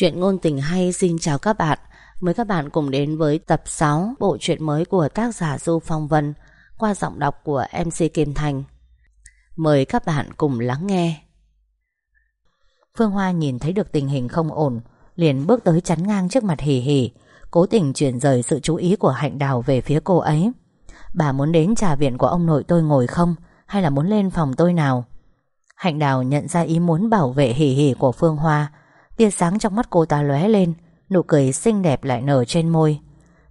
Chuyện ngôn tình hay xin chào các bạn. Mời các bạn cùng đến với tập 6 Bộ truyện mới của tác giả Du Phong Vân Qua giọng đọc của MC Kim Thành. Mời các bạn cùng lắng nghe. Phương Hoa nhìn thấy được tình hình không ổn, Liền bước tới chắn ngang trước mặt hỉ hỉ Cố tình chuyển rời sự chú ý của hạnh đào về phía cô ấy. Bà muốn đến trà viện của ông nội tôi ngồi không? Hay là muốn lên phòng tôi nào? Hạnh đào nhận ra ý muốn bảo vệ hỉ hỉ của Phương Hoa Tia sáng trong mắt cô ta lóe lên, Nụ cười xinh đẹp lại nở trên môi.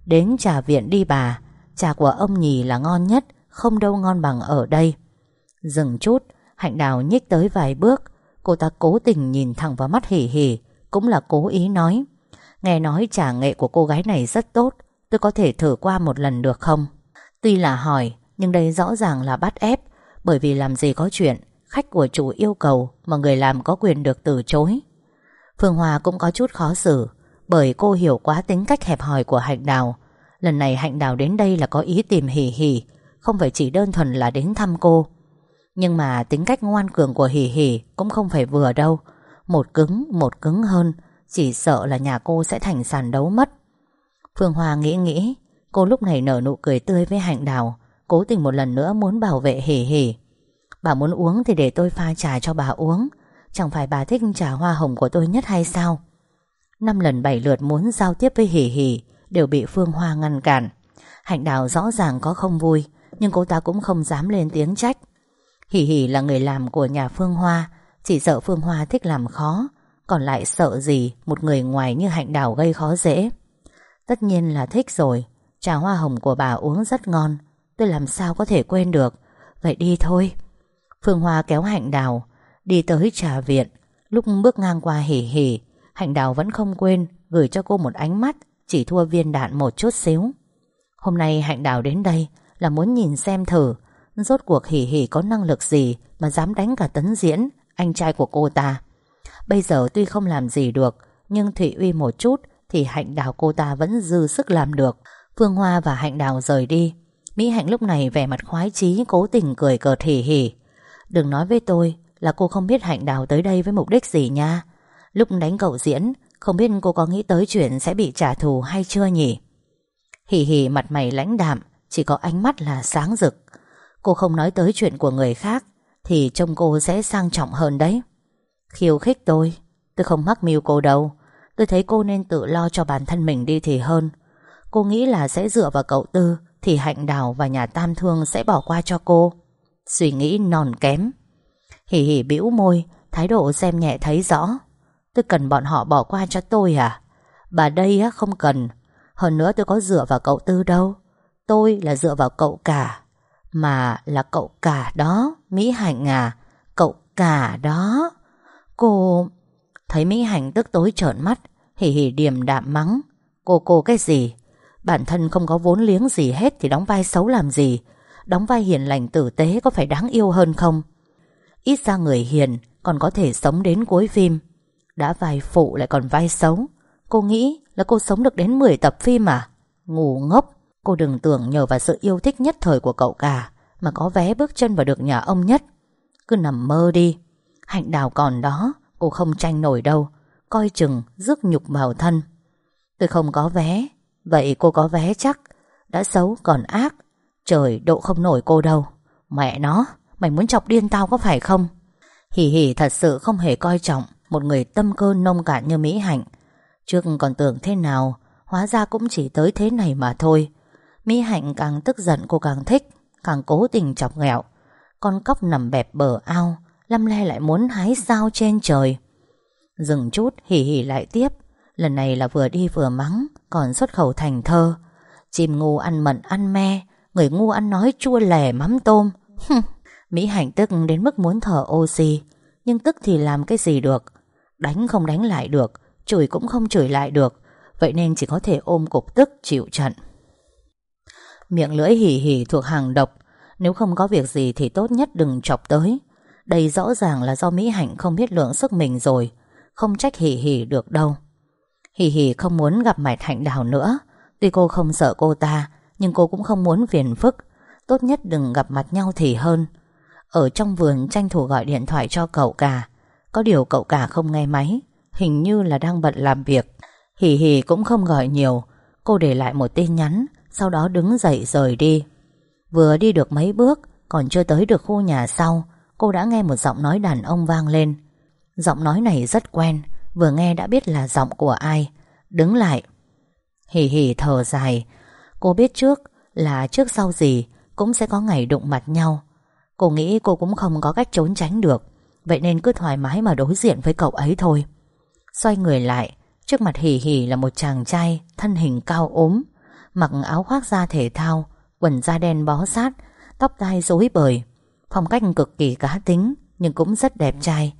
Đến trà viện đi bà, Trà của ông nhì là ngon nhất, Không đâu ngon bằng ở đây. Dừng chút, Hạnh đào nhích tới vài bước, Cô ta cố tình nhìn thẳng vào mắt hỉ hỉ, Cũng là cố ý nói. Nghe nói trà nghệ của cô gái này rất tốt, Tôi có thể thử qua một lần được không? Tuy là hỏi, Nhưng đây rõ ràng là bắt ép, Bởi vì làm gì có chuyện, Khách của chủ yêu cầu Mà người làm có quyền được từ chối. Phương Hoa cũng có chút khó xử Bởi cô hiểu quá tính cách hẹp hòi của Hạnh Đào. Lần này Hạnh Đào đến đây là có ý tìm hỉ hỉ Không phải chỉ đơn thuần là đến thăm cô. Nhưng mà tính cách ngoan cường của hỉ hỉ Cũng không phải vừa đâu. Một cứng, một cứng hơn Chỉ sợ là nhà cô sẽ thành sàn đấu mất. Phương Hoa nghĩ nghĩ Cô lúc này nở nụ cười tươi với Hạnh Đào Cố tình một lần nữa muốn bảo vệ hỉ hỉ Bà muốn uống thì để tôi pha trà cho bà uống Chẳng phải bà thích trà hoa hồng của tôi nhất hay sao? Năm lần bảy lượt muốn giao tiếp với Hỷ Hỷ Đều bị Phương Hoa ngăn cản. Hạnh đào rõ ràng có không vui, Nhưng cô ta cũng không dám lên tiếng trách. Hỷ Hỷ là người làm của nhà Phương Hoa, Chỉ sợ Phương Hoa thích làm khó, Còn lại sợ gì Một người ngoài như hạnh đào gây khó dễ. Tất nhiên là thích rồi, Trà hoa hồng của bà uống rất ngon, Tôi làm sao có thể quên được. Vậy đi thôi. Phương Hoa kéo hạnh đào Đi tới trà viện. Lúc bước ngang qua hỉ hỉ, Hạnh đào vẫn không quên Gửi cho cô một ánh mắt, Chỉ thua viên đạn một chút xíu. Hôm nay hạnh đào đến đây Là muốn nhìn xem thử, Rốt cuộc hỉ hỉ có năng lực gì Mà dám đánh cả tấn diễn, Anh trai của cô ta. Bây giờ tuy không làm gì được, Nhưng Thụy Uy một chút Thì hạnh đào cô ta vẫn dư sức làm được. Phương Hoa và hạnh đào rời đi. Mỹ Hạnh lúc này vẻ mặt khoái chí, Cố tình cười cợt hỉ hỉ. Đừng nói với tôi là cô không biết Hạnh Đào tới đây với mục đích gì nha. Lúc đánh cậu diễn, Không biết cô có nghĩ tới chuyện sẽ bị trả thù hay chưa nhỉ? Hỉ hỉ mặt mày lãnh đạm, Chỉ có ánh mắt là sáng rực. Cô không nói tới chuyện của người khác, Thì trông cô sẽ sang trọng hơn đấy. Khiêu khích tôi Tôi không mắc mưu cô đâu. Tôi thấy cô nên tự lo cho bản thân mình đi thì hơn. Cô nghĩ là sẽ dựa vào cậu Tư Thì Hạnh Đào và nhà Tam Thương sẽ bỏ qua cho cô. Suy nghĩ non kém. Hỉ hỉ bĩu môi, Thái độ xem nhẹ thấy rõ. Tôi cần bọn họ bỏ qua cho tôi à? Bà đây á, không cần. Hơn nữa tôi có dựa vào cậu Tư đâu. Tôi là dựa vào cậu cả. Mà là cậu cả đó, Mỹ Hạnh à? Cậu cả đó. Cô Thấy Mỹ Hạnh tức tối trợn mắt, Hỉ hỉ điềm đạm mắng. Cô cô cái gì? Bản thân không có vốn liếng gì hết Thì đóng vai xấu làm gì? Đóng vai hiền lành tử tế có phải đáng yêu hơn không? Ít ra người hiền Còn có thể sống đến cuối phim. Đã vai phụ lại còn vai xấu. Cô nghĩ là cô sống được đến 10 tập phim à? Ngủ ngốc. Cô đừng tưởng nhờ vào sự yêu thích nhất thời của cậu cả, Mà có vé bước chân vào được nhà ông nhất. Cứ nằm mơ đi. Hạnh đào còn đó, Cô không tranh nổi đâu. Coi chừng rước nhục vào thân. Tôi không có vé. Vậy cô có vé chắc? Đã xấu còn ác. Trời độ không nổi cô đâu. Mẹ nó. Mày muốn chọc điên tao có phải không? Hỉ hỉ thật sự không hề coi trọng Một người tâm cơ nông cạn như Mỹ Hạnh. Trước còn tưởng thế nào, Hóa ra cũng chỉ tới thế này mà thôi. Mỹ Hạnh càng tức giận, cô càng thích, Càng cố tình chọc ghẹo Con cóc nằm bẹp bờ ao Lâm le lại muốn hái sao trên trời. Dừng chút hỉ hỉ lại tiếp. Lần này là vừa đi vừa mắng, Còn xuất khẩu thành thơ. Chim ngu ăn mận ăn me, Người ngu ăn nói chua lẻ mắm tôm. Mỹ Hạnh tức đến mức muốn thở oxy, Nhưng tức thì làm cái gì được? Đánh không đánh lại được, Chửi cũng không chửi lại được, Vậy nên chỉ có thể ôm cục tức chịu trận. Miệng lưỡi hỉ hỉ thuộc hàng độc, Nếu không có việc gì thì tốt nhất đừng chọc tới. Đây rõ ràng là do Mỹ Hạnh không biết lượng sức mình rồi, Không trách hỉ hỉ được đâu. Hỉ hỉ không muốn gặp mạch hạnh đào nữa, Tuy cô không sợ cô ta, Nhưng cô cũng không muốn phiền phức. Tốt nhất đừng gặp mặt nhau thì hơn ở trong vườn tranh thủ gọi điện thoại cho cậu cả. Có điều cậu cả không nghe máy, Hình như là đang bận làm việc. Hỉ hỉ cũng không gọi nhiều. Cô để lại một tin nhắn, Sau đó đứng dậy rời đi. Vừa đi được mấy bước, Còn chưa tới được khu nhà sau, Cô đã nghe một giọng nói đàn ông vang lên. Giọng nói này rất quen, Vừa nghe đã biết là giọng của ai. Đứng lại. Hỉ hỉ thở dài. Cô biết trước là trước sau gì Cũng sẽ có ngày đụng mặt nhau. Cô nghĩ cô cũng không có cách trốn tránh được. Vậy nên cứ thoải mái mà đối diện với cậu ấy thôi. Xoay người lại, Trước mặt hỉ hỉ là một chàng trai, Thân hình cao ốm, Mặc áo khoác da thể thao, Quần da đen bó sát, Tóc tai rối bời. Phong cách cực kỳ cá tính, Nhưng cũng rất đẹp trai.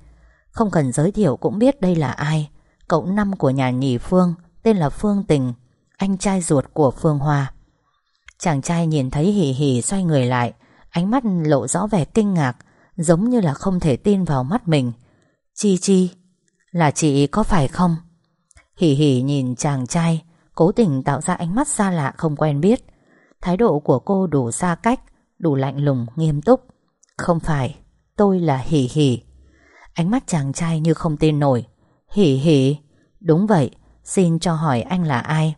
Không cần giới thiệu cũng biết đây là ai. Cậu năm của nhà nhì Phương, Tên là Phương Tình, Anh trai ruột của Phương Hoa. Chàng trai nhìn thấy hỉ hỉ xoay người lại Ánh mắt lộ rõ vẻ kinh ngạc, Giống như là không thể tin vào mắt mình. Chi Chi, Là chị có phải không? Hỉ hỉ nhìn chàng trai, Cố tình tạo ra ánh mắt xa lạ không quen biết. Thái độ của cô đủ xa cách, Đủ lạnh lùng, nghiêm túc. Không phải, Tôi là hỉ hỉ. Ánh mắt chàng trai như không tin nổi. Hỉ hỉ, Đúng vậy, Xin cho hỏi anh là ai?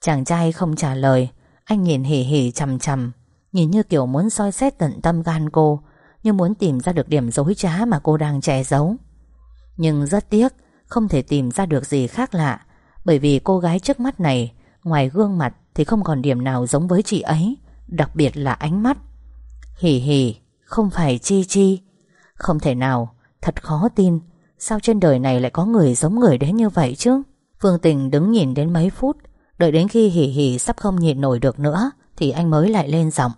Chàng trai không trả lời, Anh nhìn hỉ hỉ chầm chầm Nhìn như kiểu muốn soi xét tận tâm gan cô, Như muốn tìm ra được điểm dối trá Mà cô đang che giấu. Nhưng rất tiếc, Không thể tìm ra được gì khác lạ, Bởi vì cô gái trước mắt này, Ngoài gương mặt thì không còn điểm nào giống với chị ấy, Đặc biệt là ánh mắt. Hỉ hỉ Không phải chi chi. Không thể nào, Thật khó tin, Sao trên đời này lại có người giống người đến như vậy chứ? Phương Tình đứng nhìn đến mấy phút, Đợi đến khi hỉ hỉ sắp không nhịn nổi được nữa thì anh mới lại lên giọng.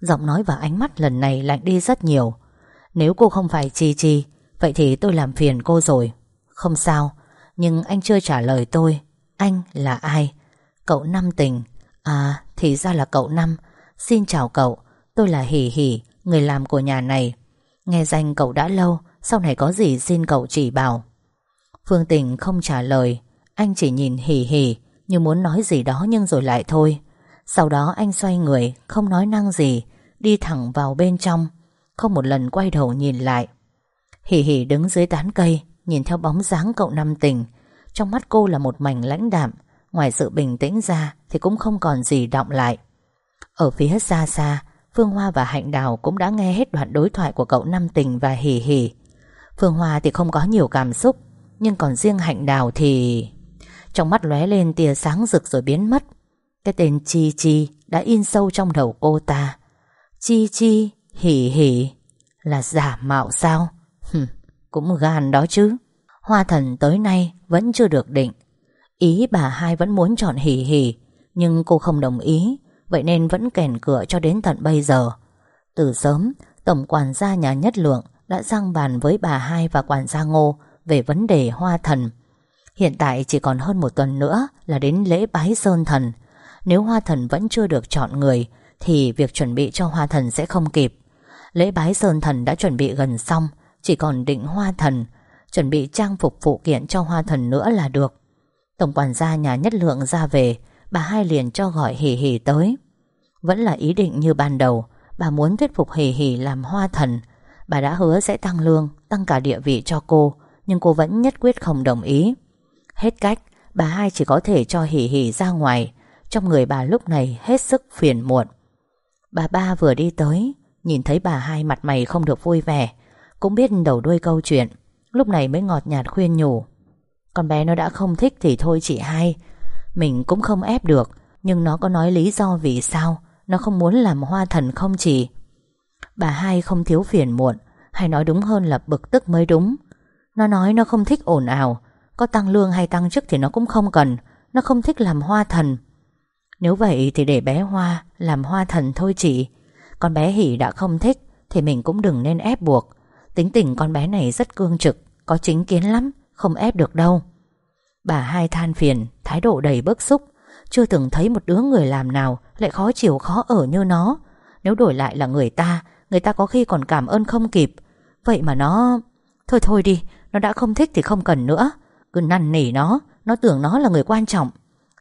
Giọng nói và ánh mắt lần này lạnh đi rất nhiều. Nếu cô không phải Chi Chi, Vậy thì tôi làm phiền cô rồi. Không sao, Nhưng anh chưa trả lời tôi. Anh là ai? Cậu Năm Tình. À thì ra là cậu Năm. Xin chào cậu, Tôi là Hỉ Hỉ Người làm của nhà này. Nghe danh cậu đã lâu, Sau này có gì xin cậu chỉ bảo. Phương Tình không trả lời. Anh chỉ nhìn Hỉ Hỉ Như muốn nói gì đó nhưng rồi lại thôi. Sau đó anh xoay người, Không nói năng gì, Đi thẳng vào bên trong. Không một lần quay đầu nhìn lại. Hỉ Hỉ đứng dưới tán cây, Nhìn theo bóng dáng cậu Năm Tình Trong mắt cô là một mảnh lãnh đạm, Ngoài sự bình tĩnh ra Thì cũng không còn gì động lại. Ở phía xa xa, Phương Hoa và Hạnh Đào cũng đã nghe hết đoạn đối thoại của cậu Năm Tình và Hỉ Hỉ. Phương Hoa thì không có nhiều cảm xúc, Nhưng còn riêng Hạnh Đào thì... Trong mắt lóe lên tia sáng rực rồi biến mất. Cái tên Chi Chi đã in sâu trong đầu cô ta. Chi Chi, Hỉ Hỉ Là giả mạo sao? Hừm, cũng gan đó chứ. Hoa thần tới nay vẫn chưa được định. Ý bà hai vẫn muốn chọn hỉ hỉ Nhưng cô không đồng ý Vậy nên vẫn kèn cửa cho đến tận bây giờ. Từ sớm Tổng quản gia nhà nhất lượng Đã sang bàn với bà hai và quản gia ngô Về vấn đề hoa thần. Hiện tại chỉ còn hơn một tuần nữa Là đến lễ bái sơn thần. Nếu hoa thần vẫn chưa được chọn người, Thì việc chuẩn bị cho hoa thần sẽ không kịp. Lễ bái sơn thần đã chuẩn bị gần xong, Chỉ còn định hoa thần. Chuẩn bị trang phục phụ kiện cho hoa thần nữa là được. Tổng quản gia nhà nhất lượng ra về, Bà hai liền cho gọi hỉ hỉ tới. Vẫn là ý định như ban đầu, Bà muốn thuyết phục hỉ hỉ làm hoa thần. Bà đã hứa sẽ tăng lương, Tăng cả địa vị cho cô, Nhưng cô vẫn nhất quyết không đồng ý. Hết cách, Bà hai chỉ có thể cho hỉ hỉ ra ngoài. Trong người bà lúc này hết sức phiền muộn. Bà ba vừa đi tới, Nhìn thấy bà hai mặt mày không được vui vẻ, Cũng biết đầu đuôi câu chuyện. Lúc này mới ngọt nhạt khuyên nhủ, Con bé nó đã không thích thì thôi chị hai, Mình cũng không ép được, Nhưng nó có nói lý do vì sao? Nó không muốn làm hoa thần không chị. Bà hai không thiếu phiền muộn, Hay nói đúng hơn là bực tức mới đúng. Nó nói nó không thích ồn ào, Có tăng lương hay tăng chức thì nó cũng không cần, Nó không thích làm hoa thần. Nếu vậy thì để bé Hoa Làm hoa thần thôi chị. Con bé Hỷ đã không thích Thì mình cũng đừng nên ép buộc. Tính tình con bé này rất cương trực, Có chính kiến lắm, Không ép được đâu. Bà hai than phiền, Thái độ đầy bức xúc. Chưa từng thấy một đứa người làm nào Lại khó chịu khó ở như nó. Nếu đổi lại là người ta Người ta có khi còn cảm ơn không kịp. Vậy mà nó... Thôi thôi đi, Nó đã không thích thì không cần nữa. Cứ năn nỉ nó Nó tưởng nó là người quan trọng.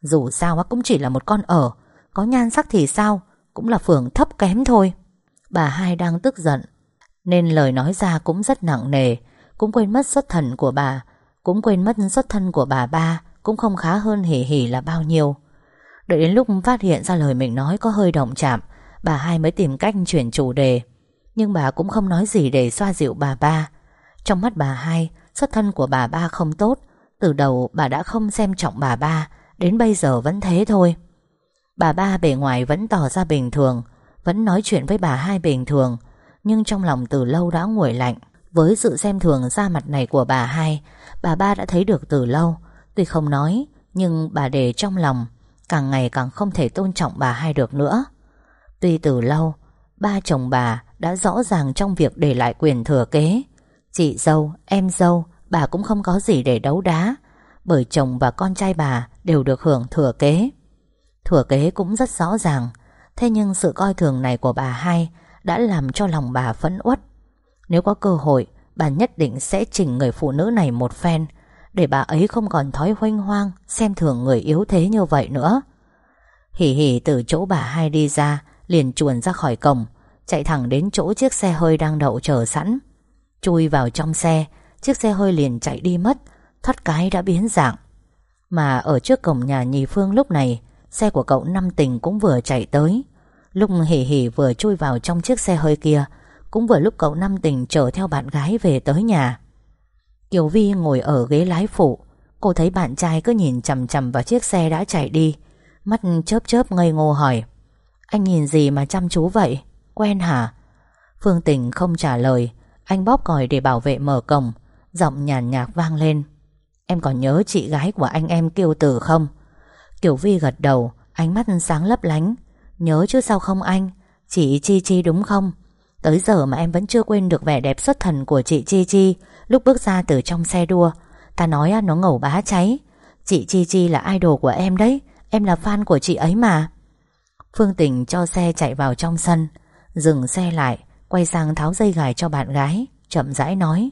Dù sao cũng chỉ là một con ở. Có nhan sắc thì sao? Cũng là phường thấp kém thôi. Bà hai đang tức giận. Nên lời nói ra cũng rất nặng nề. Cũng quên mất xuất thần của bà. Cũng quên mất xuất thân của bà ba. Cũng không khá hơn hỉ hỉ là bao nhiêu. Đợi đến lúc phát hiện ra lời mình nói có hơi động chạm, Bà hai mới tìm cách chuyển chủ đề. Nhưng bà cũng không nói gì để xoa dịu bà ba. Trong mắt bà hai, Xuất thân của bà ba không tốt. Từ đầu bà đã không xem trọng bà ba. Đến bây giờ vẫn thế thôi. Bà ba bề ngoài vẫn tỏ ra bình thường Vẫn nói chuyện với bà hai bình thường Nhưng trong lòng từ lâu đã nguội lạnh. Với sự xem thường da mặt này của bà hai Bà ba đã thấy được từ lâu. Tuy không nói Nhưng bà để trong lòng Càng ngày càng không thể tôn trọng bà hai được nữa. Tuy từ lâu Ba chồng bà đã rõ ràng trong việc để lại quyền thừa kế. Chị dâu, em dâu Bà cũng không có gì để đấu đá. Bởi chồng và con trai bà Đều được hưởng thừa kế. Thừa kế cũng rất rõ ràng, Thế nhưng sự coi thường này của bà hai Đã làm cho lòng bà phẫn uất. Nếu có cơ hội, Bà nhất định sẽ chỉnh người phụ nữ này một phen, Để bà ấy không còn thói hoanh hoang Xem thường người yếu thế như vậy nữa. Hỉ hỉ từ chỗ bà hai đi ra, Liền chuồn ra khỏi cổng, Chạy thẳng đến chỗ chiếc xe hơi đang đậu chờ sẵn. Chui vào trong xe, Chiếc xe hơi liền chạy đi mất Thoát cái đã biến dạng. Mà ở trước cổng nhà nhì Phương lúc này, Xe của cậu Năm Tình cũng vừa chạy tới. Lúc hỉ hỉ vừa chui vào trong chiếc xe hơi kia, Cũng vừa lúc cậu Năm Tình chở theo bạn gái về tới nhà. Kiều Vi ngồi ở ghế lái phụ, Cô thấy bạn trai cứ nhìn chầm chầm vào chiếc xe đã chạy đi, Mắt chớp chớp ngây ngô hỏi, Anh nhìn gì mà chăm chú vậy? Quen hả? Phương Tình không trả lời, Anh bóp còi để bảo vệ mở cổng, Giọng nhàn nhạt vang lên. Em còn nhớ chị gái của anh em Kiều Tử không? Kiều Vi gật đầu, Ánh mắt sáng lấp lánh. Nhớ chứ sao không anh? Chị Chi Chi đúng không? Tới giờ mà em vẫn chưa quên được vẻ đẹp xuất thần của chị Chi Chi, Lúc bước ra từ trong xe đua. Ta nói nó ngầu bá cháy. Chị Chi Chi là idol của em đấy, Em là fan của chị ấy mà. Phương Tình cho xe chạy vào trong sân, Dừng xe lại, Quay sang tháo dây gài cho bạn gái, Chậm rãi nói.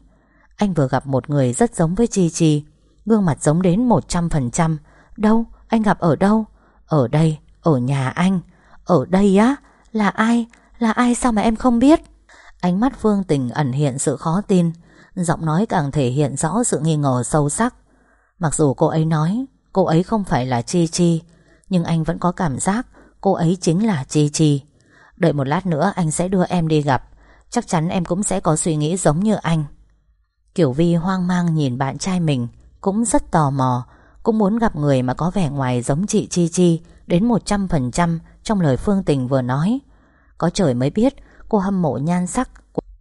Anh vừa gặp một người rất giống với Chi Chi. Gương mặt giống đến 100% Đâu? Anh gặp ở đâu? Ở đây, ở nhà anh Ở đây á? Là ai? Là ai sao mà em không biết? Ánh mắt Phương Tình ẩn hiện sự khó tin Giọng nói càng thể hiện rõ sự nghi ngờ sâu sắc Mặc dù cô ấy nói Cô ấy không phải là Chi Chi Nhưng anh vẫn có cảm giác Cô ấy chính là Chi Chi Đợi một lát nữa anh sẽ đưa em đi gặp Chắc chắn em cũng sẽ có suy nghĩ giống như anh Kiểu Vi hoang mang nhìn bạn trai mình cũng rất tò mò. Cũng muốn gặp người mà có vẻ ngoài giống chị Chi Chi Đến 100% Trong lời Phương Tình vừa nói. Có trời mới biết cô hâm mộ nhan sắc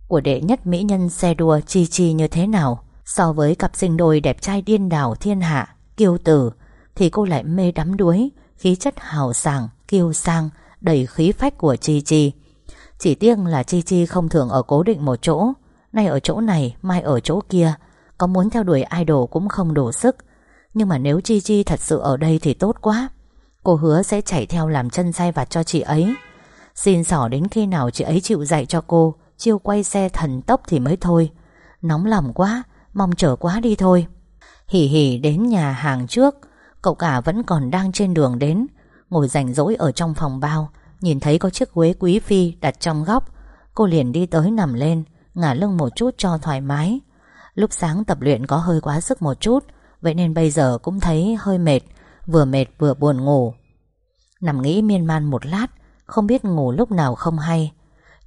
Của đệ nhất mỹ nhân xe đua Chi Chi như thế nào. So với cặp sinh đôi đẹp trai điên đảo thiên hạ Kiêu tử Thì cô lại mê đắm đuối Khí chất hào sảng, kiêu sang Đầy khí phách của Chi Chi. Chỉ tiếc là Chi Chi không thường ở cố định một chỗ. Nay ở chỗ này, mai ở chỗ kia có muốn theo đuổi idol cũng không đủ sức. Nhưng mà nếu Chi Chi thật sự ở đây thì tốt quá. Cô hứa sẽ chạy theo làm chân sai vặt cho chị ấy. Xin xỏ đến khi nào chị ấy chịu dạy cho cô, Chiêu quay xe thần tốc thì mới thôi. Nóng lòng quá, Mong chờ quá đi thôi. Hỉ hỉ đến nhà hàng trước, Cậu cả vẫn còn đang trên đường đến. Ngồi rảnh rỗi ở trong phòng bao, Nhìn thấy có chiếc quế quý phi đặt trong góc. Cô liền đi tới nằm lên, Ngả lưng một chút cho thoải mái. Lúc sáng tập luyện có hơi quá sức một chút, Vậy nên bây giờ cũng thấy hơi mệt, Vừa mệt vừa buồn ngủ. Nằm nghĩ miên man một lát, Không biết ngủ lúc nào không hay.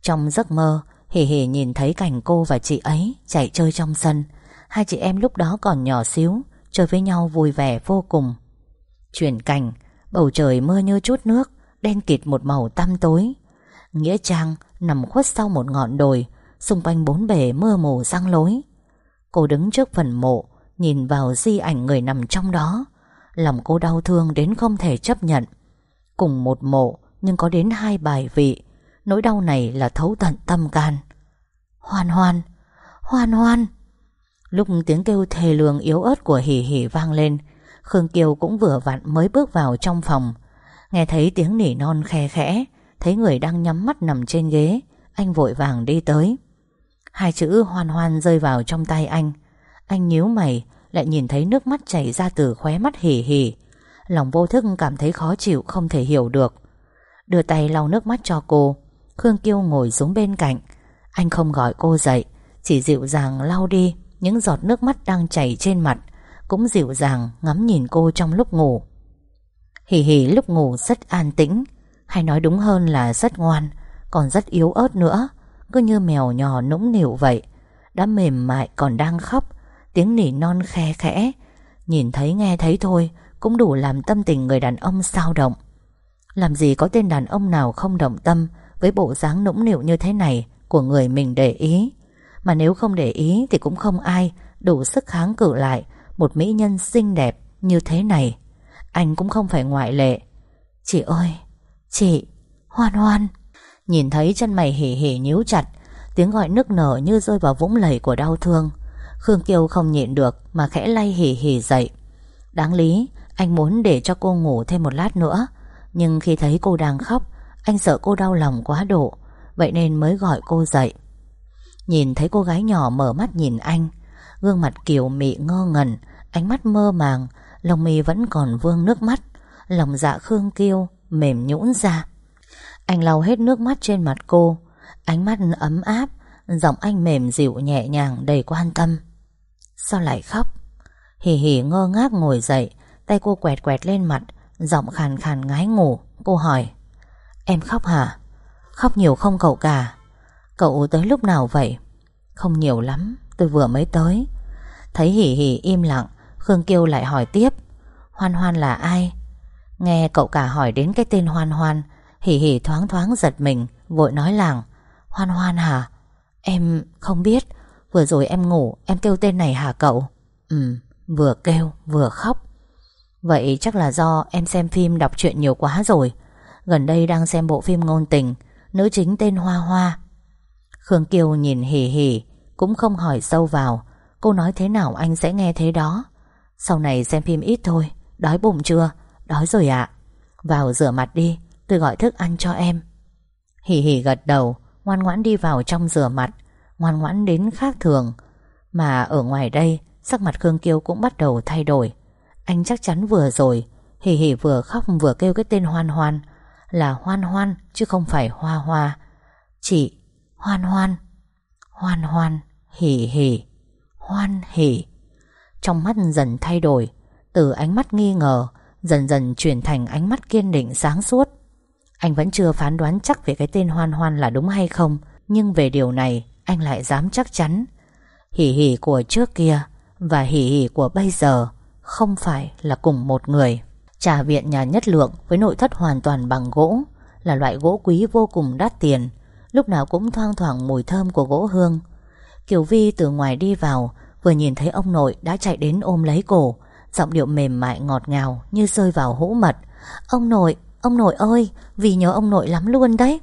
Trong giấc mơ Hỉ hỉ nhìn thấy cảnh cô và chị ấy Chạy chơi trong sân. Hai chị em lúc đó còn nhỏ xíu, Chơi với nhau vui vẻ vô cùng. Chuyển cảnh, Bầu trời mưa như chút nước, Đen kịt một màu tăm tối. Nghĩa Trang nằm khuất sau một ngọn đồi, Xung quanh bốn bể mưa mù răng lối. Cô đứng trước phần mộ, Nhìn vào di ảnh người nằm trong đó. Lòng cô đau thương đến không thể chấp nhận. Cùng một mộ, Nhưng có đến hai bài vị. Nỗi đau này là thấu tận tâm can. Hoan hoan Hoan hoan. Lúc tiếng kêu thề lường yếu ớt của hỉ hỉ vang lên, Khương Kiều cũng vừa vặn mới bước vào trong phòng. Nghe thấy tiếng nỉ non khe khẽ, Thấy người đang nhắm mắt nằm trên ghế, Anh vội vàng đi tới. Hai chữ hoan hoan rơi vào trong tay anh. Anh nhíu mày, Lại nhìn thấy nước mắt chảy ra từ khóe mắt hỉ hỉ Lòng vô thức cảm thấy khó chịu, Không thể hiểu được. Đưa tay lau nước mắt cho cô. Khương Kiêu ngồi xuống bên cạnh. Anh không gọi cô dậy, Chỉ dịu dàng lau đi Những giọt nước mắt đang chảy trên mặt, Cũng dịu dàng ngắm nhìn cô trong lúc ngủ. Hỉ hỉ lúc ngủ rất an tĩnh, Hay nói đúng hơn là rất ngoan, Còn rất yếu ớt nữa. Cứ như mèo nhỏ nũng nịu vậy. Đã mềm mại còn đang khóc, Tiếng nỉ non khe khẽ. Nhìn thấy nghe thấy thôi, Cũng đủ làm tâm tình người đàn ông sao động. Làm gì có tên đàn ông nào không động tâm Với bộ dáng nũng nịu như thế này Của người mình để ý. Mà nếu không để ý thì cũng không ai Đủ sức kháng cự lại Một mỹ nhân xinh đẹp như thế này. Anh cũng không phải ngoại lệ. Chị ơi, Chị, Hoan hoan. Nhìn thấy chân mày hỉ hỉ nhíu chặt, Tiếng gọi nức nở như rơi vào vũng lầy của đau thương. Khương Kiều không nhịn được Mà khẽ lay hỉ hỉ dậy. Đáng lý, anh muốn để cho cô ngủ thêm một lát nữa. Nhưng khi thấy cô đang khóc, Anh sợ cô đau lòng quá độ, Vậy nên mới gọi cô dậy. Nhìn thấy cô gái nhỏ mở mắt nhìn anh, Gương mặt kiều mị ngơ ngẩn, Ánh mắt mơ màng Lòng mi vẫn còn vương nước mắt, Lòng dạ Khương Kiêu mềm nhũn ra. Anh lau hết nước mắt trên mặt cô. Ánh mắt ấm áp, Giọng anh mềm dịu nhẹ nhàng đầy quan tâm. Sao lại khóc? Hỉ hỉ ngơ ngác ngồi dậy, Tay cô quẹt quẹt lên mặt, Giọng khàn khàn ngái ngủ. Cô hỏi, Em khóc hả? Khóc nhiều không cậu cả? Cậu tới lúc nào vậy? Không nhiều lắm, Tôi vừa mới tới. Thấy hỉ hỉ im lặng, Khương Kiêu lại hỏi tiếp, Hoan hoan là ai? Nghe cậu cả hỏi đến cái tên hoan hoan Hỉ hỉ thoáng thoáng giật mình, Vội nói làng, Hoan hoan hả? Em không biết. Vừa rồi em ngủ, em kêu tên này hả cậu? Ừ vừa kêu, vừa khóc. Vậy chắc là do em xem phim đọc truyện nhiều quá rồi. Gần đây đang xem bộ phim ngôn tình, Nữ chính tên Hoa Hoa. Khương Kiều nhìn hỉ hỉ Cũng không hỏi sâu vào, Cô nói thế nào anh sẽ nghe thế đó? Sau này xem phim ít thôi, Đói bụng chưa? Đói rồi ạ. Vào rửa mặt đi. Tôi gọi thức ăn cho em. Hỉ hỉ gật đầu, Ngoan ngoãn đi vào trong rửa mặt, Ngoan ngoãn đến khác thường. Mà ở ngoài đây, Sắc mặt Khương Kiêu cũng bắt đầu thay đổi. Anh chắc chắn vừa rồi Hỉ hỉ vừa khóc vừa kêu cái tên hoan hoan, Là hoan hoan chứ không phải hoa hoa. Chị, Hoan hoan Hoan hoan Hỉ hỉ Hoan hỉ Trong mắt dần thay đổi, Từ ánh mắt nghi ngờ, Dần dần chuyển thành ánh mắt kiên định sáng suốt. Anh vẫn chưa phán đoán chắc về cái tên hoan hoan là đúng hay không Nhưng về điều này Anh lại dám chắc chắn. Hỉ hỉ của trước kia Và hỉ hỉ của bây giờ Không phải là cùng một người. Trà viện nhà nhất lượng Với nội thất hoàn toàn bằng gỗ Là loại gỗ quý vô cùng đắt tiền Lúc nào cũng thoang thoảng mùi thơm của gỗ hương. Kiều Vi từ ngoài đi vào Vừa nhìn thấy ông nội đã chạy đến ôm lấy cổ Giọng điệu mềm mại ngọt ngào Như rơi vào hũ mật. Ông nội, ông nội ơi, Vì nhớ ông nội lắm luôn đấy.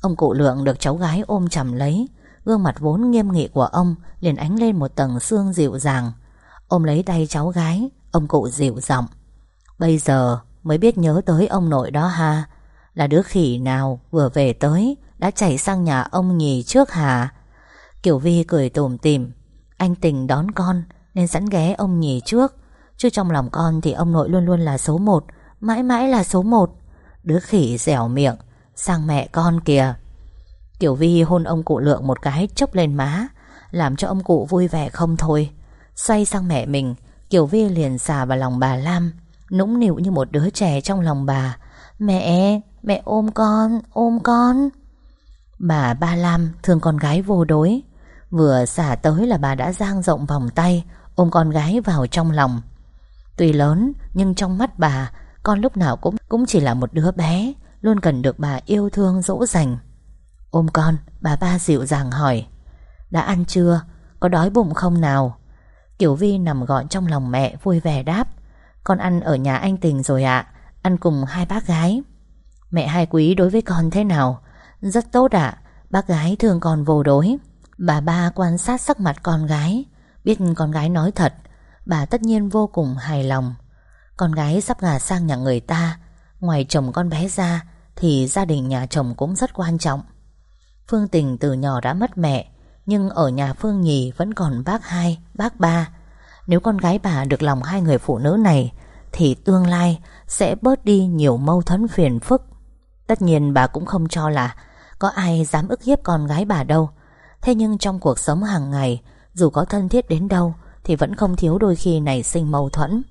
Ông cụ lượng được cháu gái ôm chầm lấy. Gương mặt vốn nghiêm nghị của ông liền ánh lên một tầng xương dịu dàng. Ôm lấy tay cháu gái, Ông cụ dịu giọng. Bây giờ mới biết nhớ tới ông nội đó ha. Là đứa khỉ nào vừa về tới, Đã chạy sang nhà ông nhì trước hà Kiều Vi cười tủm tìm Anh tình đón con, Nên sẵn ghé ông nhì trước. Chứ trong lòng con thì ông nội luôn luôn là số một. Mãi mãi là số một. Đứa khỉ dẻo miệng Sang mẹ con kìa. Kiều Vi hôn ông cụ lượng một cái chốc lên má Làm cho ông cụ vui vẻ không thôi. Xoay sang mẹ mình Kiều Vi liền xà vào lòng bà Lam Nũng nịu như một đứa trẻ trong lòng bà. Mẹ, mẹ ôm con, ôm con. Bà Ba Lam thương con gái vô đối. Vừa xả tới là bà đã giang rộng vòng tay Ôm con gái vào trong lòng. Tuy lớn nhưng trong mắt bà con lúc nào cũng cũng chỉ là một đứa bé, Luôn cần được bà yêu thương, dỗ dành. Ôm con, Bà ba dịu dàng hỏi, Đã ăn chưa? Có đói bụng không nào? Kiều Vi nằm gọn trong lòng mẹ, vui vẻ đáp, Con ăn ở nhà anh Tình rồi ạ, Ăn cùng hai bác gái. Mẹ hai quý đối với con thế nào? Rất tốt ạ, Bác gái thương con vô đối. Bà ba quan sát sắc mặt con gái, Biết con gái nói thật, Bà tất nhiên vô cùng hài lòng. Con gái sắp gả sang nhà người ta. Ngoài chồng con bé ra Thì gia đình nhà chồng cũng rất quan trọng. Phương Tình từ nhỏ đã mất mẹ Nhưng ở nhà Phương Nhì Vẫn còn bác hai, bác ba. Nếu con gái bà được lòng hai người phụ nữ này Thì tương lai Sẽ bớt đi nhiều mâu thuẫn phiền phức. Tất nhiên bà cũng không cho là Có ai dám ức hiếp con gái bà đâu. Thế nhưng trong cuộc sống hàng ngày Dù có thân thiết đến đâu Thì vẫn không thiếu đôi khi nảy sinh mâu thuẫn.